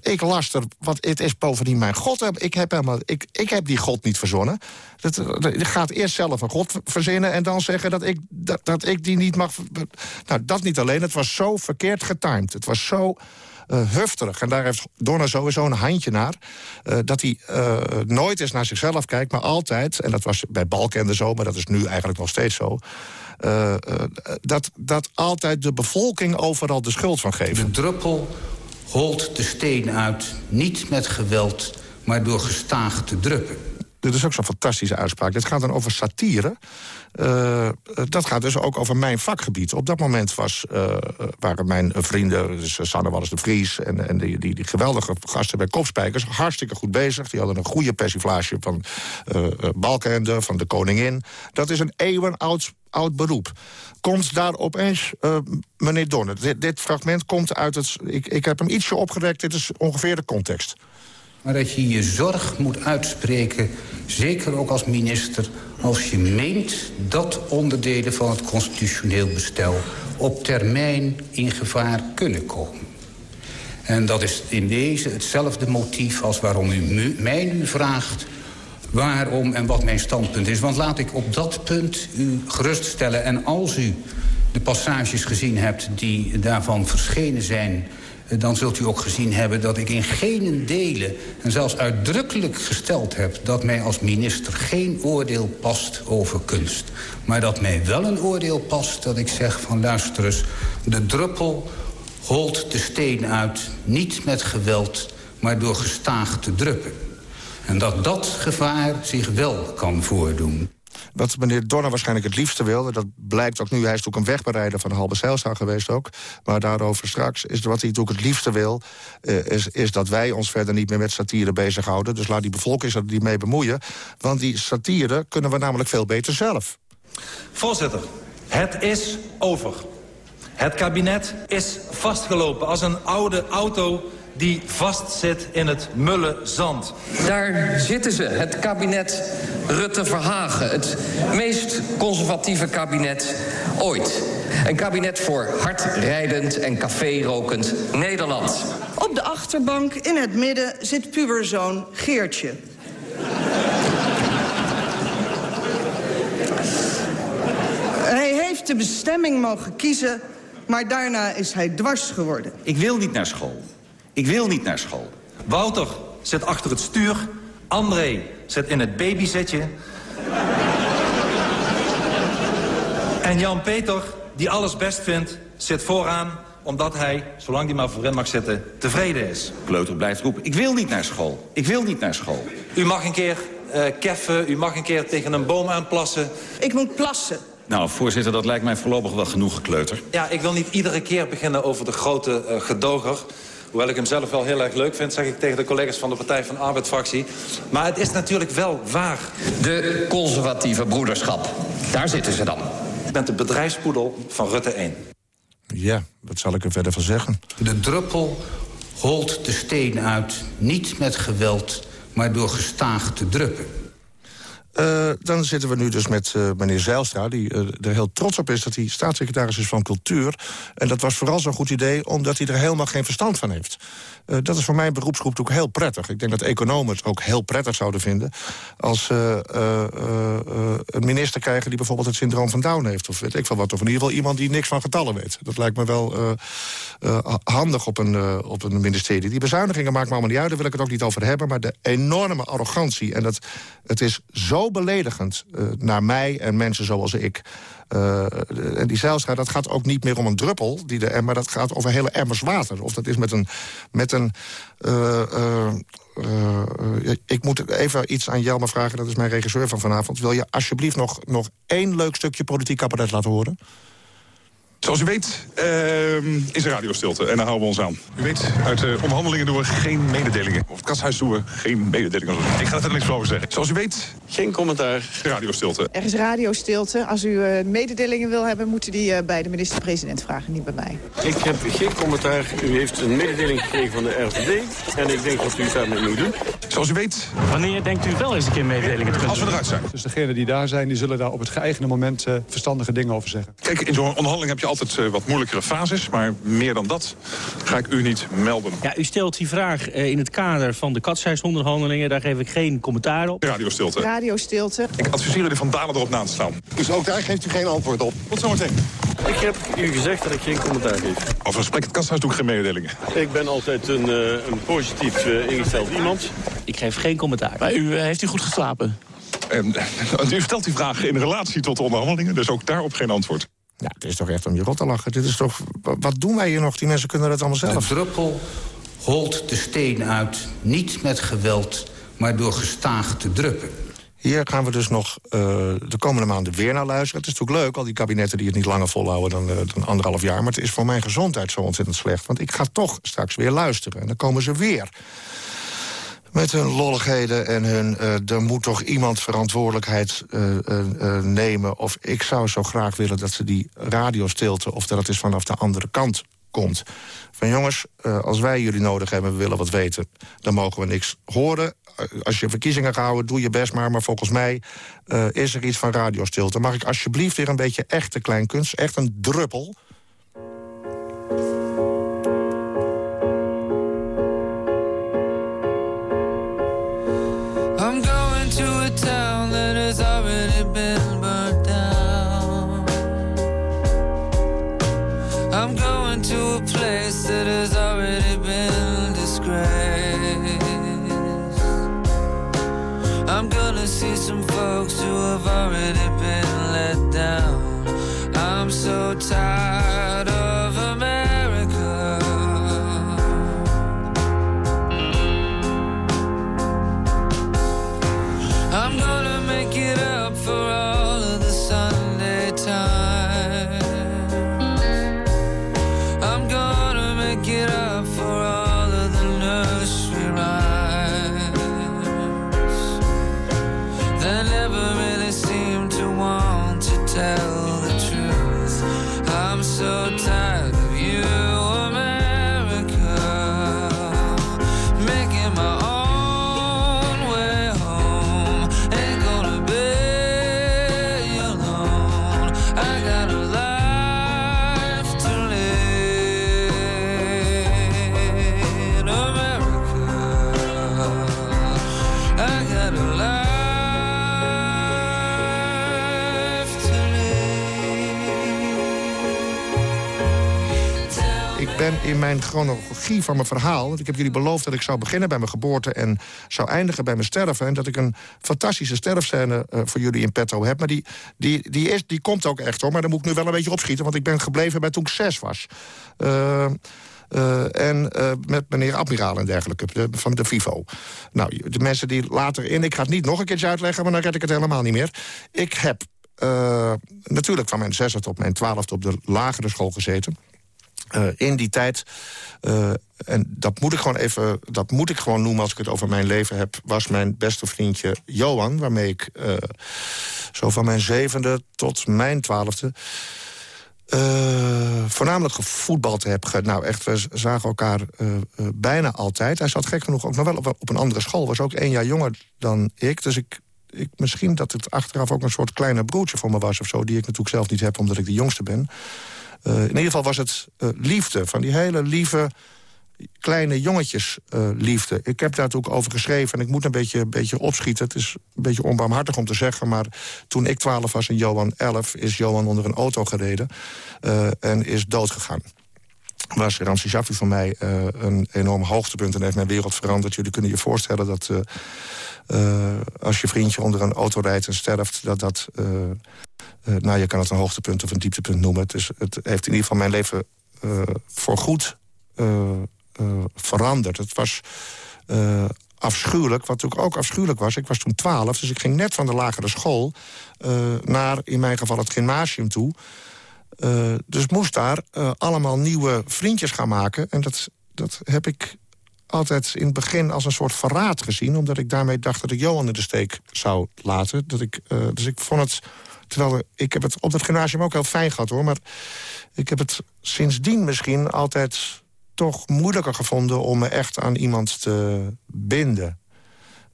ik laster, wat het is bovendien mijn God. Ik heb, helemaal, ik, ik heb die God niet verzonnen. Dat, dat gaat eerst zelf een God verzinnen... en dan zeggen dat ik, dat, dat ik die niet mag... Nou, dat niet alleen. Het was zo verkeerd getimed. Het was zo hufterig. En daar heeft Donner sowieso een handje naar. Uh, dat hij uh, nooit eens naar zichzelf kijkt, maar altijd... en dat was bij Balkende zo, maar dat is nu eigenlijk nog steeds zo... dat, dat altijd de bevolking overal de schuld van geeft. De druppel holt de steen uit, niet met geweld... maar door gestaag te druppen. Dit is ook zo'n fantastische uitspraak. Dit gaat dan over satire. Uh, dat gaat dus ook over mijn vakgebied. Op dat moment was, uh, waren mijn vrienden, dus Sanne Wallis de Vries... en, en die, die, die, geweldige gasten bij Kopspijkers hartstikke goed bezig. Die hadden een goede persiflage van uh, Balkenende, van de Koningin. Dat is een eeuwenoud oud beroep. Komt daar opeens, meneer Donner... Dit, dit, fragment komt uit het... Ik, ik heb hem ietsje opgerekt, dit is ongeveer de context maar dat je je zorg moet uitspreken... zeker ook als minister, als je meent dat onderdelen van het constitutioneel bestel... op termijn in gevaar kunnen komen. En dat is in deze hetzelfde motief als waarom u mij nu vraagt... waarom en wat mijn standpunt is. Want laat ik op dat punt u geruststellen. En als u de passages gezien hebt die daarvan verschenen zijn dan zult u ook gezien hebben dat ik in geen delen... en zelfs uitdrukkelijk gesteld heb dat mij als minister geen oordeel past over kunst. Maar dat mij wel een oordeel past dat ik zeg van luister eens... de druppel holt de steen uit, niet met geweld, maar door gestaag te drukken. En dat dat gevaar zich wel kan voordoen. Wat meneer Donner waarschijnlijk het liefste wilde... dat blijkt ook nu, hij is ook een wegbereider van Halbe Zijlstra geweest ook... maar daarover straks, is wat hij ook het liefste wil... Uh, is, is dat wij ons verder niet meer met satire bezighouden. Dus laat die bevolking zich er niet mee bemoeien. Want die satire kunnen we namelijk veel beter zelf. Voorzitter, het is over. Het kabinet is vastgelopen als een oude auto die vastzit in het mulle zand. Daar zitten ze, het kabinet Rutte-Verhagen. Het meest conservatieve kabinet ooit. Een kabinet voor hardrijdend en café-rokend Nederland. Op de achterbank in het midden zit puberzoon Geertje. Hij heeft de bestemming mogen kiezen, maar daarna is hij dwars geworden. Ik wil niet naar school. Ik wil niet naar school. Wouter zit achter het stuur. André zit in het babyzetje. en Jan-Peter, die alles best vindt, zit vooraan omdat hij, zolang hij maar voorin mag zitten, tevreden is. Kleuter blijft roepen, ik wil niet naar school. Ik wil niet naar school. U mag een keer uh, keffen, u mag een keer tegen een boom aanplassen. Ik moet plassen. Nou, voorzitter, dat lijkt mij voorlopig wel genoeg gekleuter. Ja, ik wil niet iedere keer beginnen over de grote uh, gedoger. Hoewel ik hem zelf wel heel erg leuk vind, zeg ik tegen de collega's van de Partij van de Arbeid-fractie. Maar het is natuurlijk wel waar. De conservatieve broederschap. Daar zitten ze dan. Ik ben de bedrijfspoedel van Rutte 1. Ja, wat zal ik er verder van zeggen? De druppel holt de steen uit, niet met geweld, maar door gestaag te drukken. Uh, dan zitten we nu dus met uh, meneer Zeilstra... die uh, er heel trots op is dat hij staatssecretaris is van Cultuur. En dat was vooral zo'n goed idee omdat hij er helemaal geen verstand van heeft. Dat is voor mijn beroepsgroep ook heel prettig. Ik denk dat economen het ook heel prettig zouden vinden... als uh, een minister krijgen die bijvoorbeeld het syndroom van Down heeft. Of weet ik veel wat. Of in ieder geval iemand die niks van getallen weet. Dat lijkt me wel handig op een, op een ministerie. Die bezuinigingen maakt me allemaal niet uit. Daar wil ik het ook niet over hebben. Maar de enorme arrogantie. En dat, het is zo beledigend naar mij en mensen zoals ik... Uh, en die Zijlstra, dat gaat ook niet meer om een druppel, die de, maar dat gaat over hele emmers water. Of dat is met een... Met een uh, ik moet even iets aan Jelmer vragen, dat is mijn regisseur van vanavond. Wil je alsjeblieft nog, nog één leuk stukje politiek cabaret laten horen? Zoals u weet uh, is er radiostilte en daar houden we ons aan. U weet, uit de onderhandelingen doen we geen mededelingen. Of het kasthuis doen we geen mededelingen. Ik ga er niks over zeggen. Zoals u weet, geen commentaar, radiostilte. Er is radiostilte. Als u uh, mededelingen wil hebben, moet u die uh, bij de minister-president vragen, niet bij mij. Ik heb geen commentaar. U heeft een mededeling gekregen van de RVD. En ik denk dat u het daarmee moet doen. Zoals u weet... Wanneer denkt u wel eens een keer mededelingen te kunnen Als we eruit zijn. Dus degenen die daar zijn, die zullen daar op het geëigende moment uh, verstandige dingen over zeggen. Kijk, in zo'n onderhandeling heb je altijd uh, wat moeilijkere fases. Maar meer dan dat ga ik u niet melden. Ja, u stelt die vraag uh, in het kader van de katshuisonderhandelingen. Daar geef ik geen commentaar op. Radiostilte. Radiostilte. Ik adviseer u Van Dalen erop na te staan. Dus ook daar geeft u geen antwoord op? Tot zometeen. Ik heb u gezegd dat ik geen commentaar geef. Over gesprek het kasthuis doe ik geen mededelingen. Ik ben altijd een, uh, een positief uh, ingesteld iemand. Ik geef geen commentaar. Maar u, uh, heeft u goed geslapen? En, u stelt die vraag in relatie tot de onderhandelingen, dus ook daarop geen antwoord. Ja, het is toch echt om je rot te lachen. Dit is toch, wat doen wij hier nog? Die mensen kunnen dat allemaal zelf. De druppel holt de steen uit, niet met geweld, maar door gestaag te drukken. Hier gaan we dus nog uh, de komende maanden weer naar luisteren. Het is natuurlijk leuk, al die kabinetten die het niet langer volhouden dan, uh, dan anderhalf jaar. Maar het is voor mijn gezondheid zo ontzettend slecht. Want ik ga toch straks weer luisteren. En dan komen ze weer met hun lolligheden en hun... Uh, er moet toch iemand verantwoordelijkheid uh, uh, nemen. Of ik zou zo graag willen dat ze die radiostilte... of dat het is vanaf de andere kant komt. Van jongens, als wij jullie nodig hebben... we willen wat weten, dan mogen we niks horen. Als je verkiezingen gaat houden, doe je best maar. Maar volgens mij is er iets van radiostilte. Mag ik alsjeblieft weer een beetje echte kleinkunst... echt een druppel... in mijn chronologie van mijn verhaal... want ik heb jullie beloofd dat ik zou beginnen bij mijn geboorte... en zou eindigen bij mijn sterven. En dat ik een fantastische sterfscène eh, voor jullie in petto heb. Maar die, die, die, is, die komt ook echt, hoor. Maar dan moet ik nu wel een beetje opschieten... want ik ben gebleven bij toen ik zes was. Eh, eh, en met meneer Admiraal en dergelijke, de- van de Vivo. Nou, de mensen die later in... Ik ga het niet nog een keertje uitleggen, maar dan red ik het helemaal niet meer. Ik heb natuurlijk van mijn zesde tot mijn twaalfde op de lagere school gezeten. Eh, in die tijd, eh, en dat moet ik gewoon even, dat moet ik gewoon noemen als ik het over mijn leven heb, was mijn beste vriendje Johan, waarmee ik eh, zo van mijn zevende tot mijn twaalfde voornamelijk gevoetbald heb. Nou, echt, we zagen elkaar bijna altijd. Hij zat gek genoeg ook nog wel op, een andere school. Was ook één jaar jonger dan ik. Dus ik, ik, misschien dat het achteraf ook een soort kleine broertje voor me was of zo... die ik natuurlijk zelf niet heb, omdat ik de jongste ben. Eh, in ieder geval was het eh, liefde. Van die hele lieve kleine jongetjes eh, liefde. Ik heb daar natuurlijk over geschreven en ik moet een beetje, beetje opschieten. Het is een beetje onbarmhartig om te zeggen... maar toen ik 12 was en Johan 11... is Johan onder een auto gereden en is doodgegaan. Was Ramses Jaffi voor mij een enorm hoogtepunt... en heeft mijn wereld veranderd. Jullie kunnen je voorstellen dat... als je vriendje onder een auto rijdt en sterft... dat dat... eh, eh, nou, je kan het een hoogtepunt of een dieptepunt noemen. Het, is, het heeft in ieder geval mijn leven uh, voorgoed uh, veranderd. Het was afschuwelijk, wat natuurlijk ook afschuwelijk was. Ik was toen twaalf, dus ik ging net van de lagere school... naar, in mijn geval, het gymnasium toe. dus moest daar allemaal nieuwe vriendjes gaan maken. En dat, dat heb ik altijd in het begin als een soort verraad gezien... omdat ik daarmee dacht dat ik Johan in de steek zou laten. Dat ik, dus ik vond het Terwijl ik heb het op dat gymnasium ook heel fijn gehad, hoor. Maar ik heb het sindsdien misschien altijd toch moeilijker gevonden... om me echt aan iemand te binden.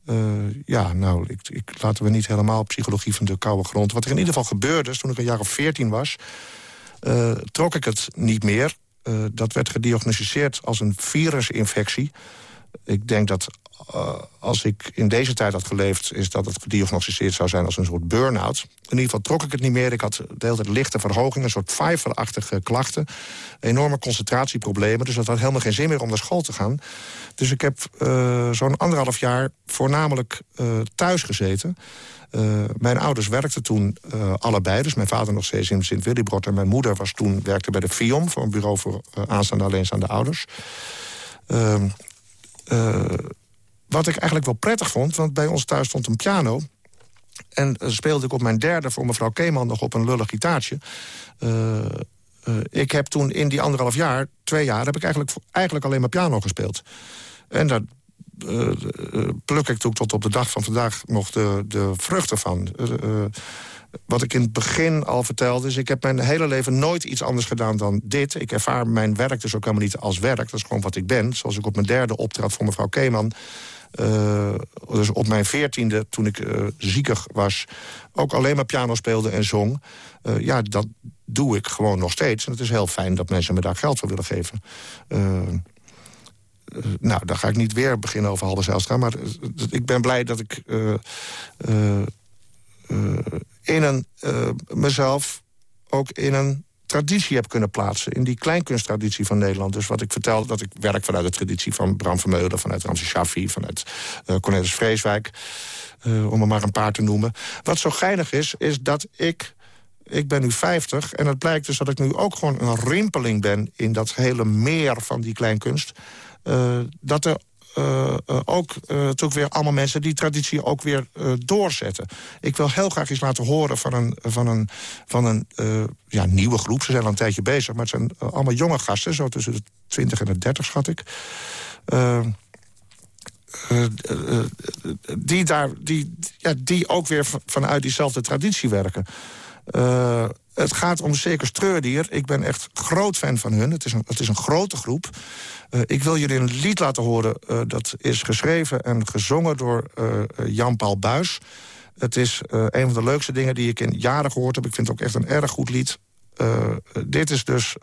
Uh, ja, nou, ik, ik, laten we niet helemaal psychologie van de koude grond. Wat er in ieder geval gebeurde, is toen ik een jaar of veertien was... Uh, trok ik het niet meer. Uh, dat werd gediagnosticeerd als een virusinfectie. Ik denk dat uh, als ik in deze tijd had geleefd... is dat het gediagnosticeerd zou zijn als een soort burn-out. In ieder geval trok ik het niet meer. Ik had de hele tijd lichte verhogingen, een soort vijverachtige klachten. Enorme concentratieproblemen. Dus dat had helemaal geen zin meer om naar school te gaan. Dus ik heb uh, zo'n anderhalf jaar voornamelijk uh, thuis gezeten... Mijn ouders werkten toen allebei. Dus mijn vader nog steeds in Sint-Willibrod... en mijn moeder was toen, werkte bij de FIOM... voor een bureau voor aanstaande alleenstaande ouders. Uh, wat ik eigenlijk wel prettig vond, want bij ons thuis stond een piano... en speelde ik op mijn derde voor mevrouw Keeman nog op een lullig gitaartje. ik heb toen in die anderhalf jaar, twee jaar... heb ik eigenlijk, eigenlijk alleen maar piano gespeeld. En daar pluk ik natuurlijk tot op de dag van vandaag nog de, de vruchten van. Wat ik in het begin al vertelde is... ik heb mijn hele leven nooit iets anders gedaan dan dit. Ik ervaar mijn werk dus ook helemaal niet als werk. Dat is gewoon wat ik ben. Zoals ik op mijn derde optrad voor mevrouw Keeman... Uh, dus op mijn veertiende, toen ik uh, ziekig was... ook alleen maar piano speelde en zong. Uh, ja, dat doe ik gewoon nog steeds. En het is heel fijn dat mensen me daar geld voor willen geven. Nou, dan ga ik niet weer beginnen over Halbe Zijlstra. Maar ik ben blij dat ik in een, mezelf ook in een traditie heb kunnen plaatsen... in die kleinkunsttraditie van Nederland. Dus wat ik vertel, dat ik werk vanuit de traditie van Bram Vermeulen... vanuit Ramses Shaffi, vanuit uh, Cornelis Vreeswijk... Uh, om er maar een paar te noemen. Wat zo geinig is, is dat ik ik ben nu 50 en het blijkt dus dat ik nu ook gewoon een rimpeling ben... in dat hele meer van die kleinkunst. Uh, dat er ook uh, toch weer allemaal mensen die traditie ook weer doorzetten. Ik wil heel graag iets laten horen van een, van een, van een ja, nieuwe groep. Ze zijn al een tijdje bezig, maar het zijn allemaal jonge gasten. Zo tussen de 20 en de 30 schat ik. die, daar, die, ja, die ook weer vanuit diezelfde traditie werken. Het gaat om Circus Treurdier. Ik ben echt groot fan van hun. Het is een, het is een grote groep. Uh, ik wil jullie een lied laten horen. Uh, dat is geschreven en gezongen door Jan-Paul Buis. Het is een van de leukste dingen die ik in jaren gehoord heb. Ik vind het ook echt een erg goed lied. dit is dus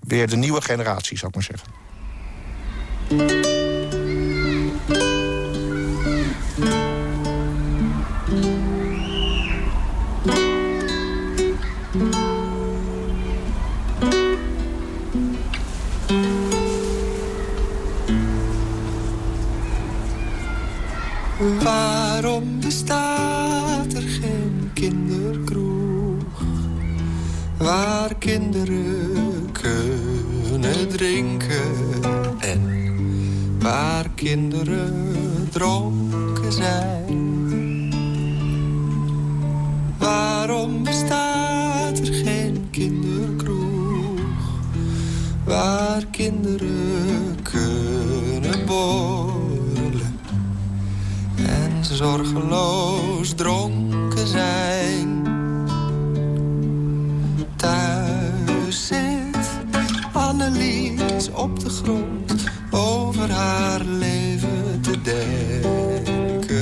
weer de nieuwe generatie, zou ik maar zeggen. Waarom bestaat er geen kinderkroeg waar kinderen kunnen drinken en waar kinderen dronken zijn? Zorgeloos dronken zijn. Thuis zit Annelies op de grond over haar leven te denken.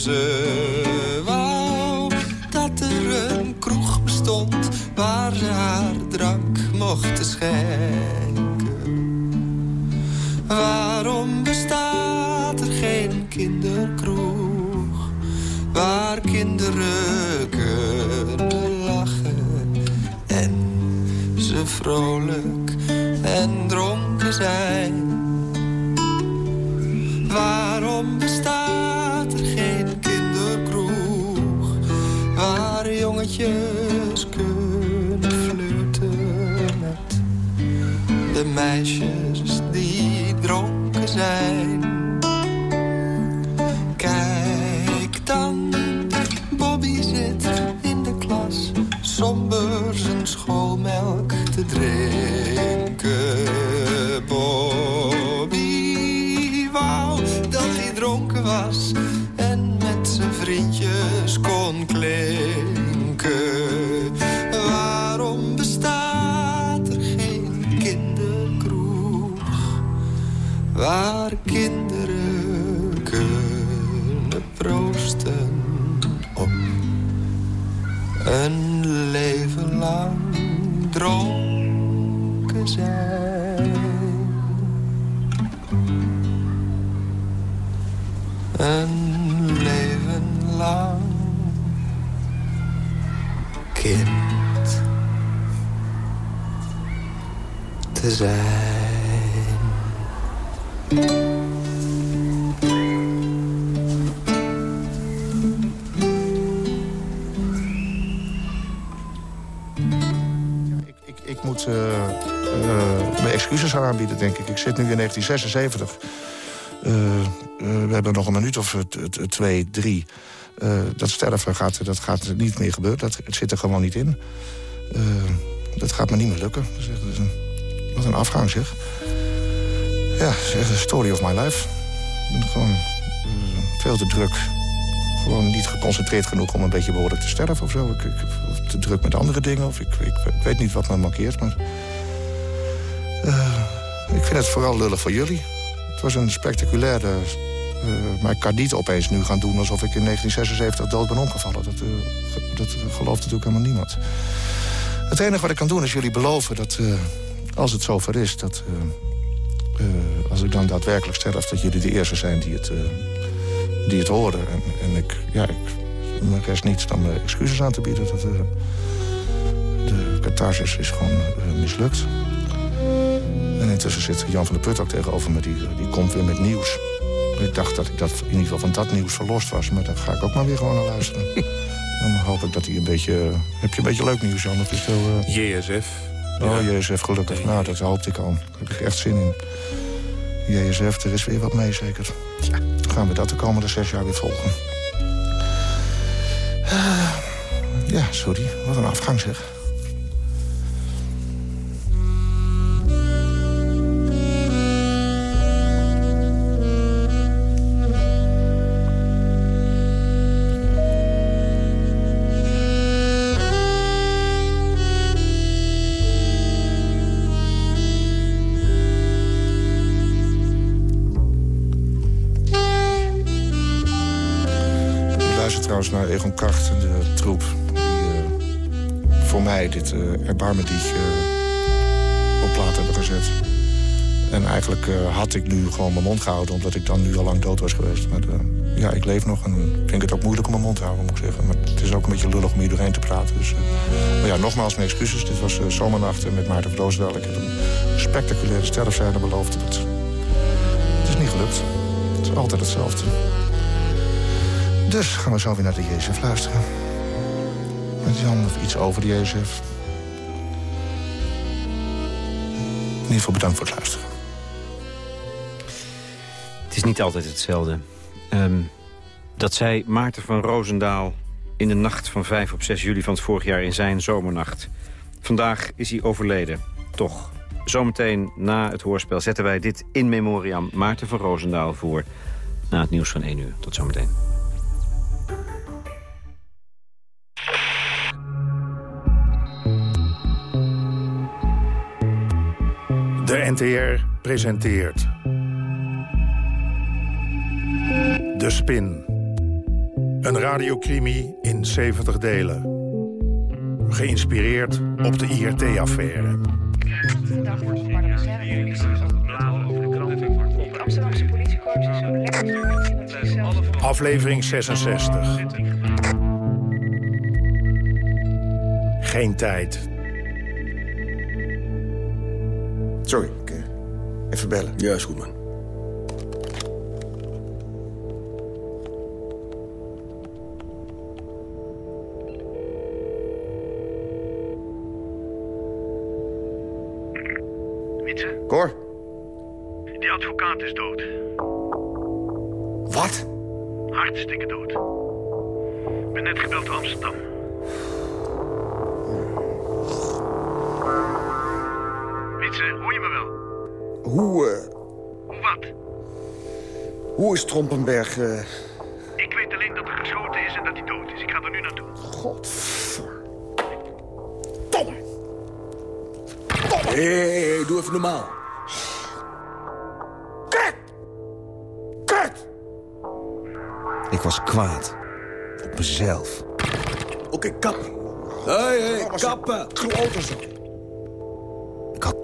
Ze wou dat er een kroeg bestond waar ze haar drank mocht schenken. Waarom bestaat er geen kinderkroeg waar kinderen kunnen lachen en ze vrolijk en dronken zijn? Waarom bestaat er geen kinderkroeg waar jongetjes kunnen flirten met de meisjes die dronken zijn? Drinken. Bobby wou dat hij dronken was en met zijn vriendjes kon klinken. Waarom bestaat er geen kinderkroeg waar kinderen kunnen proosten op een leven lang dronken zijn. Een leven lang kind te zijn. Ik. Zit nu in 1976. Uh, we hebben nog een minuut of twee, drie. dat sterven gaat, dat gaat niet meer gebeuren. Dat, het zit er gewoon niet in. dat gaat me niet meer lukken. Wat een afgang, zeg. Ja, story of my life. Ik ben gewoon veel te druk. Gewoon niet geconcentreerd genoeg om een beetje behoorlijk te sterven of zo. Ik, ik, of te druk met andere dingen. Of ik, ik, weet niet wat me mankeert. Maar vind het vooral lullig voor jullie. Het was een spectaculaire... Uh, maar ik kan niet opeens nu gaan doen alsof ik in 1976 dood ben omgevallen. Dat, uh, dat gelooft natuurlijk helemaal niemand. Het enige wat ik kan doen is jullie beloven dat als het zover is... dat als ik dan daadwerkelijk sterf, dat jullie de eerste zijn die het, die het horen. En, ik, ja, ik, rest niets dan excuses aan te bieden. Dat, catharsis is gewoon eh, mislukt. En intussen zit Jan van der Put ook tegenover me. Die, die komt weer met nieuws. Ik dacht dat ik dat in ieder geval van dat nieuws verlost was. Maar daar ga ik ook maar weer gewoon naar luisteren. Dan hoop ik dat hij een beetje... Heb je een beetje leuk nieuws, Jan? Of is uh... JSF. Oh, JSF, gelukkig. Nou, dat hoopte ik al. Daar heb ik echt zin in. JSF, er is weer wat mee, zeker. Ja. Gaan we dat de komende zes jaar weer volgen. Uh, ja, sorry. Wat een afgang, zeg. Dit uh, erbarmedietje uh, op plaat hebben gezet. En eigenlijk had ik nu gewoon mijn mond gehouden... omdat ik dan nu al lang dood was geweest. Maar ja, ik leef nog en vind het ook moeilijk om mijn mond te houden, moet ik zeggen. Maar het is ook een beetje lullig om iedereen te praten. Dus, maar ja, nogmaals mijn excuses. Dit was Zomernacht met Maarten van Roosendaal. Ik heb een spectaculaire sterfzijde beloofd. Het, het is niet gelukt. Het is altijd hetzelfde. Dus gaan we zo weer naar de JSF luisteren. Met Jan of iets over de JSF. Ieder geval bedankt voor het luisteren. Het is niet altijd hetzelfde. Um, dat zei Maarten van Roosendaal in de nacht van 5 op 6 juli van het vorig jaar in zijn zomernacht. Vandaag is hij overleden. Toch. Zometeen na het hoorspel zetten wij dit in memoriam Maarten van Roosendaal voor. Na het nieuws van 1 uur. Tot zometeen. De NTR presenteert... De Spin. Een radiocrimi in 70 delen. Geïnspireerd op de IRT-affaire. Aflevering 66. Geen tijd. Even bellen. Ja, is goed, man. Wietse? Cor? Die advocaat is dood. Wat? Hartstikke dood. Ik ben net gebeld naar Amsterdam. Hoe, uh... Hoe wat? Hoe is Trompenberg, uh... Ik weet alleen dat er geschoten is en dat hij dood is. Ik ga er nu naartoe. Godver... Tom! Hé, hey, hey, doe even normaal. Kut! Kut! Ik was kwaad. Op mezelf. Oké, okay, kap. Hé, hey, hey, kappen. Kloten had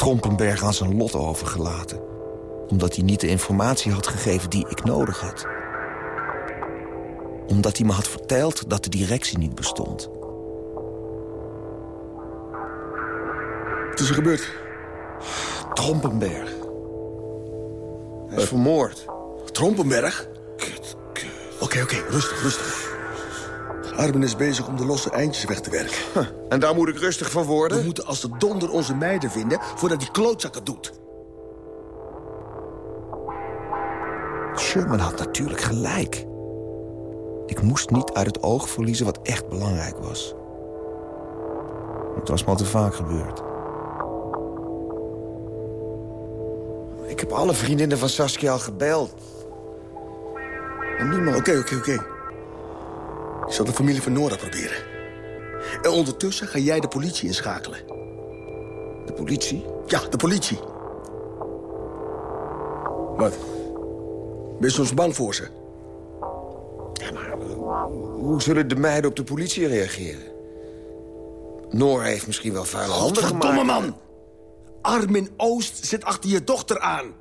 Trompenberg aan zijn lot overgelaten. Omdat hij niet de informatie had gegeven die ik nodig had. Omdat hij me had verteld dat de directie niet bestond. Wat is er gebeurd? Trompenberg. Hij is vermoord. Trompenberg? Oké, oké, rustig, rustig. Armin is bezig om de losse eindjes weg te werken. Huh, en daar moet ik rustig van worden? We moeten als de donder onze meiden vinden... voordat die klootzak het doet. Sherman had natuurlijk gelijk. Ik moest niet uit het oog verliezen wat echt belangrijk was. Het was me al te vaak gebeurd. Ik heb alle vriendinnen van Saskia al gebeld. En niemand... Oké, oké, oké. Ik zal de familie van Nora proberen. En ondertussen ga jij de politie inschakelen. De politie? Ja, de politie. Wat? Ben je soms bang voor ze? Ja, maar hoe zullen de meiden op de politie reageren? Nora heeft misschien wel vuile handen gemaakt. Domme man! Armin Oost zit achter je dochter aan.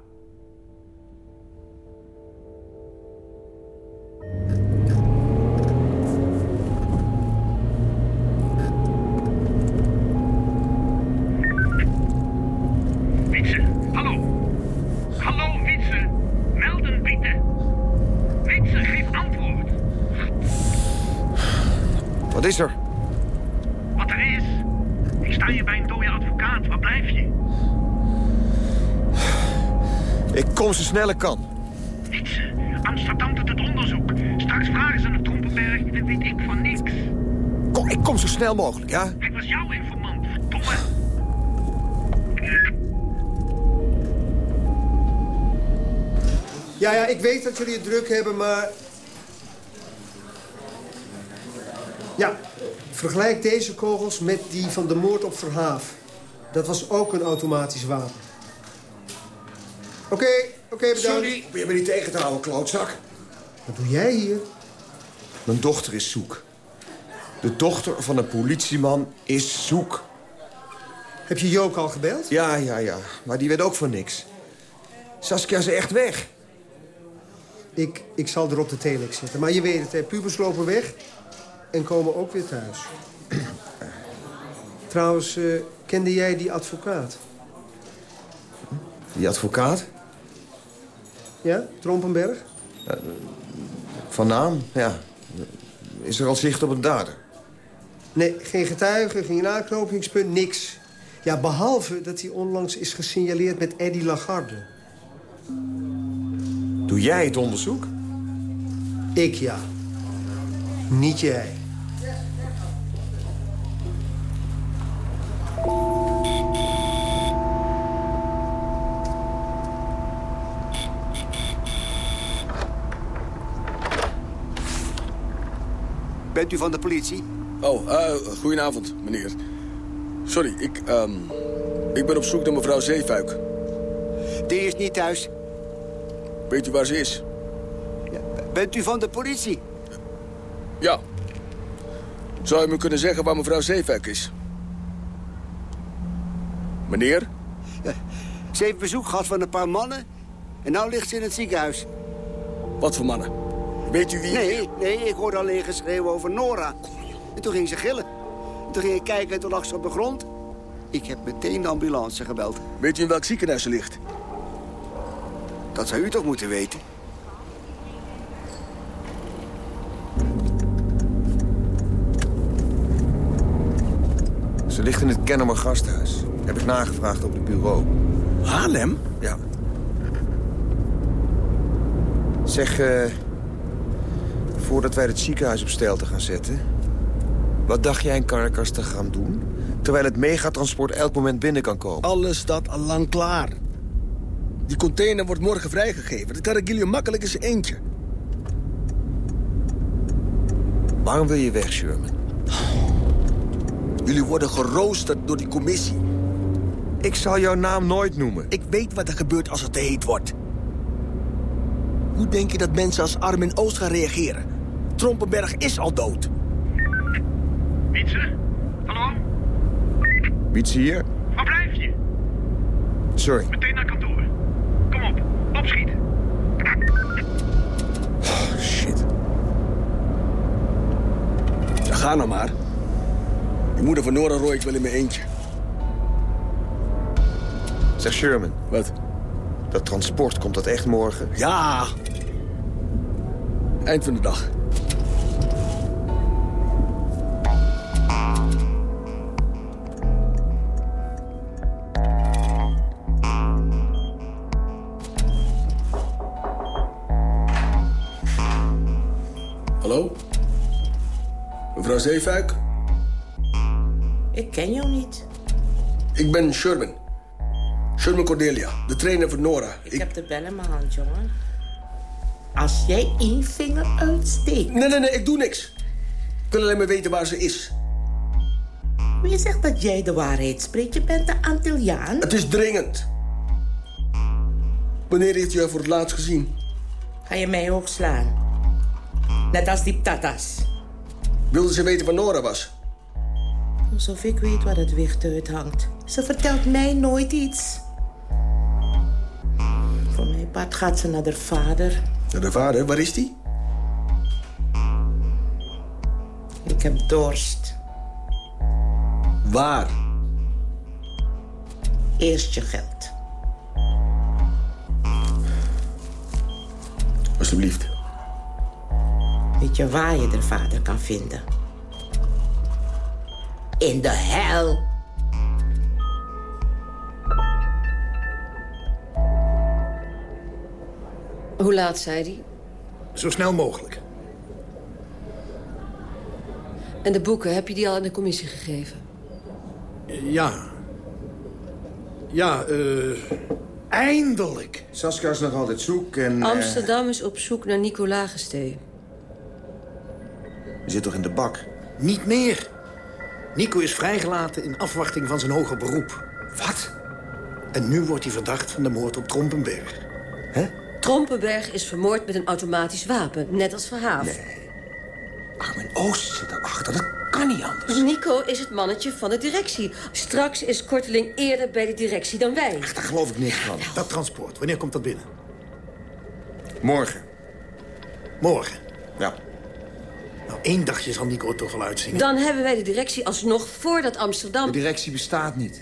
Zo snel ik kan. Niets. Amsterdam doet het onderzoek. Straks vragen ze naar Trompenberg en weet ik van niks. Kom, ik kom zo snel mogelijk, ja? Ik was jouw informant, verdomme. Ja, ja, ik weet dat jullie het druk hebben, maar... Ja, vergelijk deze kogels met die van de moord op Verhaaf. Dat was ook een automatisch wapen. Oké, oké, bedankt. Sorry, probeer me niet tegen te houden, klootzak. Wat doe jij hier? Mijn dochter is zoek. De dochter van een politieman is zoek. Heb je Jook al gebeld? Ja, ja, ja. Maar die weet ook van niks. Saskia is echt weg. Ik, ik zal er op de telex zetten. Maar je weet het, hè, pubers lopen weg en komen ook weer thuis. Trouwens, eh, kende jij die advocaat? Die advocaat? Ja, Trompenberg? Van naam, ja. Is er al zicht op een dader? Nee, geen getuige, geen aanknopingspunt, niks. Ja, behalve dat hij onlangs is gesignaleerd met Eddie Lagarde. Doe jij het onderzoek? Ik ja. Niet jij. Bent u van de politie? Oh, eh, goedenavond, meneer. Sorry, ik, ehm, ik ben op zoek naar mevrouw Zeefuik. Die is niet thuis. Weet u waar ze is? Bent u van de politie? Ja. Zou u me kunnen zeggen waar mevrouw Zeefuik is? Meneer? Ze heeft bezoek gehad van een paar mannen. En nu ligt ze in het ziekenhuis. Wat voor mannen? Weet u wie? Nee, nee, ik hoorde alleen geschreeuwen over Nora. En toen ging ze gillen. En toen ging ik kijken en toen lag ze op de grond. Ik heb meteen de ambulance gebeld. Weet u in welk ziekenhuis ze ligt? Dat zou u toch moeten weten? Ze ligt in het Kennemer gasthuis. Heb ik nagevraagd op het bureau. Haarlem? Ja. Zeg, eh... voordat wij het ziekenhuis op stijl te gaan zetten... wat dacht jij in Caracas te gaan doen... terwijl het megatransport elk moment binnen kan komen? Alles staat al lang klaar. Die container wordt morgen vrijgegeven. Dat kan Regilio makkelijk zijn eentje. Waarom wil je weg, Sherman? Jullie worden geroosterd door die commissie. Ik zal jouw naam nooit noemen. Ik weet wat er gebeurt als het te heet wordt. Hoe denk je dat mensen als Armin Oost gaan reageren? Trompenberg is al dood. Wietse? Hallo? Wietse hier? Waar blijf je? Sorry. Meteen naar kantoor. Kom op, opschieten. Oh, shit. Ja, ga nou maar. Die moeder van Nora rooi ik wel in mijn eentje. Zeg Sherman. Wat? Dat transport, komt dat echt morgen? Ja. Eind van de dag. Zeefuik? Ik ken jou niet. Ik ben Sherman. Sherman Cordelia, de trainer van Nora. Ik, heb de bel in mijn hand, jongen. Als jij één vinger uitsteekt... Nee, nee, nee, ik doe niks. Ik wil alleen maar weten waar ze is. Wie zegt dat jij de waarheid spreekt? Je bent de Antilliaan. Het is dringend. Wanneer heeft u haar voor het laatst gezien? Ga je mij ook slaan? Net als die tatas. Wilde ze weten waar Nora was? Alsof ik weet waar het wicht uithangt. Ze vertelt mij nooit iets. Voor mijn part gaat ze naar haar vader. Naar de vader? Waar is die? Ik heb dorst. Waar? Eerst je geld. Alsjeblieft. Weet je waar je de vader kan vinden? In de hel. Hoe laat, zei hij? Zo snel mogelijk. En de boeken, heb je die al aan de commissie gegeven? Ja. Ja, eh... eindelijk. Saskia is nog altijd zoek en... eh, Amsterdam is op zoek naar Nico Lagestee. Je zit toch in de bak? Niet meer. Nico is vrijgelaten in afwachting van zijn hoger beroep. Wat? En nu wordt hij verdacht van de moord op Trompenberg. Trompenberg is vermoord met een automatisch wapen, net als Verhaaf. Armin Oost zit erachter, dat kan niet anders. Nico is het mannetje van de directie. Straks is Korteling eerder bij de directie dan wij. Daar geloof ik niks van. Dat transport, wanneer komt dat binnen? Morgen. Morgen. Ja. Nou, één dagje zal Nico er toch wel uitzien. Dan hebben wij de directie alsnog voordat Amsterdam... De directie bestaat niet.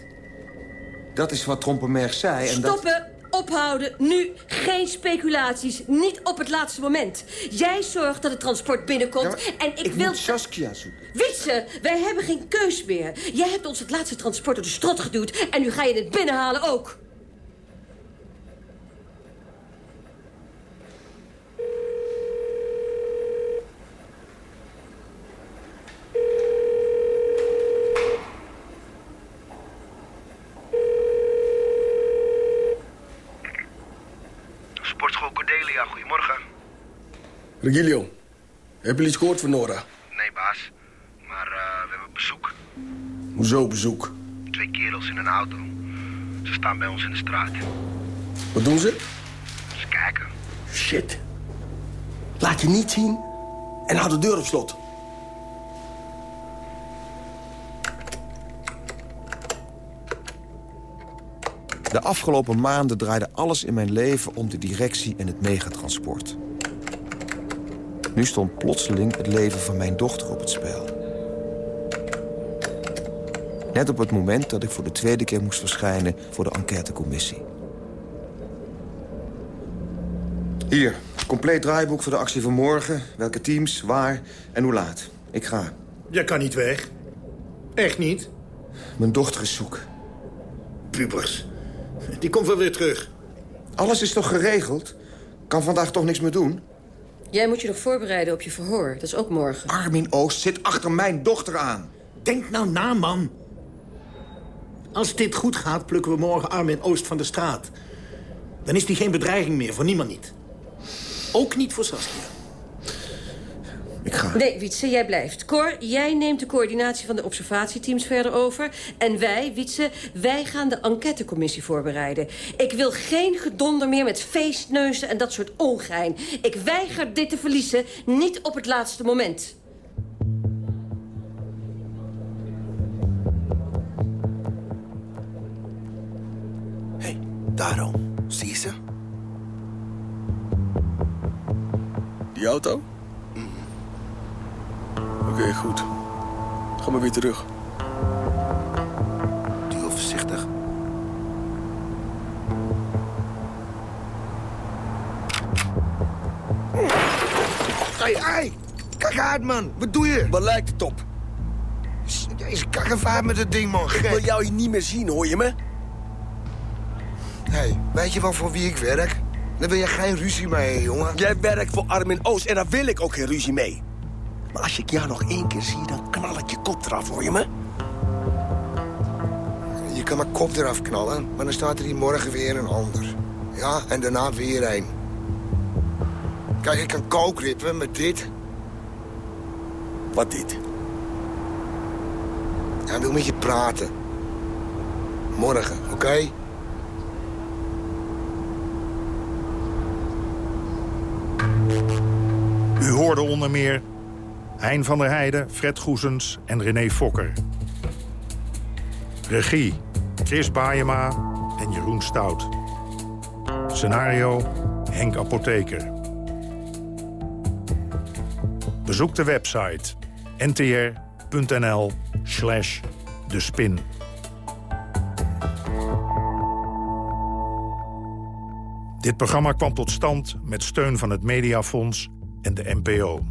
Dat is wat Trompenberg zei en dat... Stoppen, ophouden, nu. Geen speculaties, niet op het laatste moment. Jij zorgt dat het transport binnenkomt en ik, Ik wil... moet Saskia zoeken. Witse, wij hebben geen keus meer. Jij hebt ons het laatste transport door de strot geduwd... en nu ga je het binnenhalen ook. Regilio, heb je iets gehoord van Nora? Nee, baas. Maar eh, we hebben bezoek. Hoezo bezoek? Twee kerels in een auto. Ze staan bij ons in de straat. Wat doen ze? Ze kijken. Shit. Laat je niet zien en hou de deur op slot. De afgelopen maanden draaide alles in mijn leven om de directie en het megatransport. Nu stond plotseling het leven van mijn dochter op het spel. Net op het moment dat ik voor de tweede keer moest verschijnen voor de enquêtecommissie. Hier, compleet draaiboek voor de actie van morgen. Welke teams, waar en hoe laat. Ik ga. Jij kan niet weg. Echt niet? Mijn dochter is zoek. Pubers. Die komt wel weer terug. Alles is toch geregeld? Kan vandaag toch niks meer doen? Jij moet je nog voorbereiden op je verhoor. Dat is ook morgen. Armin Oost zit achter mijn dochter aan. Denk nou na, man. Als dit goed gaat, plukken we morgen Armin Oost van de straat. Dan is die geen bedreiging meer, voor niemand niet. Ook niet voor Saskia. Ik ga. Nee, Wietse, jij blijft. Cor, jij neemt de coördinatie van de observatieteams verder over. En wij, Wietse, wij gaan de enquêtecommissie voorbereiden. Ik wil geen gedonder meer met feestneuzen en dat soort ongein. Ik weiger dit te verliezen, niet op het laatste moment. Daarom. Zie je ze? Die auto? Oké, goed. Ga maar weer terug. Duw voorzichtig. Hey, hey! Kijk uit, man. Wat doe je? Wat lijkt het op? Deze kakkenvaart met het ding, man. Ik wil jou hier niet meer zien, hoor je me? hey, weet je wel voor wie ik werk? Dan wil je geen ruzie mee, jongen. Jij werkt voor Armin Oost en daar wil ik ook geen ruzie mee. Maar als ik jou nog één keer zie, dan knal ik je kop eraf, hoor je me? Je kan mijn kop eraf knallen, maar dan staat er hier morgen weer een ander. Ja, en daarna weer een. Kijk, ik kan kookrippen met dit. Wat dit? Hij wil met je praten. Morgen, oké? U hoorde onder meer Hein van der Heijden, Fred Goesens en René Fokker. Regie Chris Baayema en Jeroen Stout. Scenario Henk Apotheker. Bezoek de website ntr.nl slash de spin. Dit programma kwam tot stand met steun van het Mediafonds en de NPO.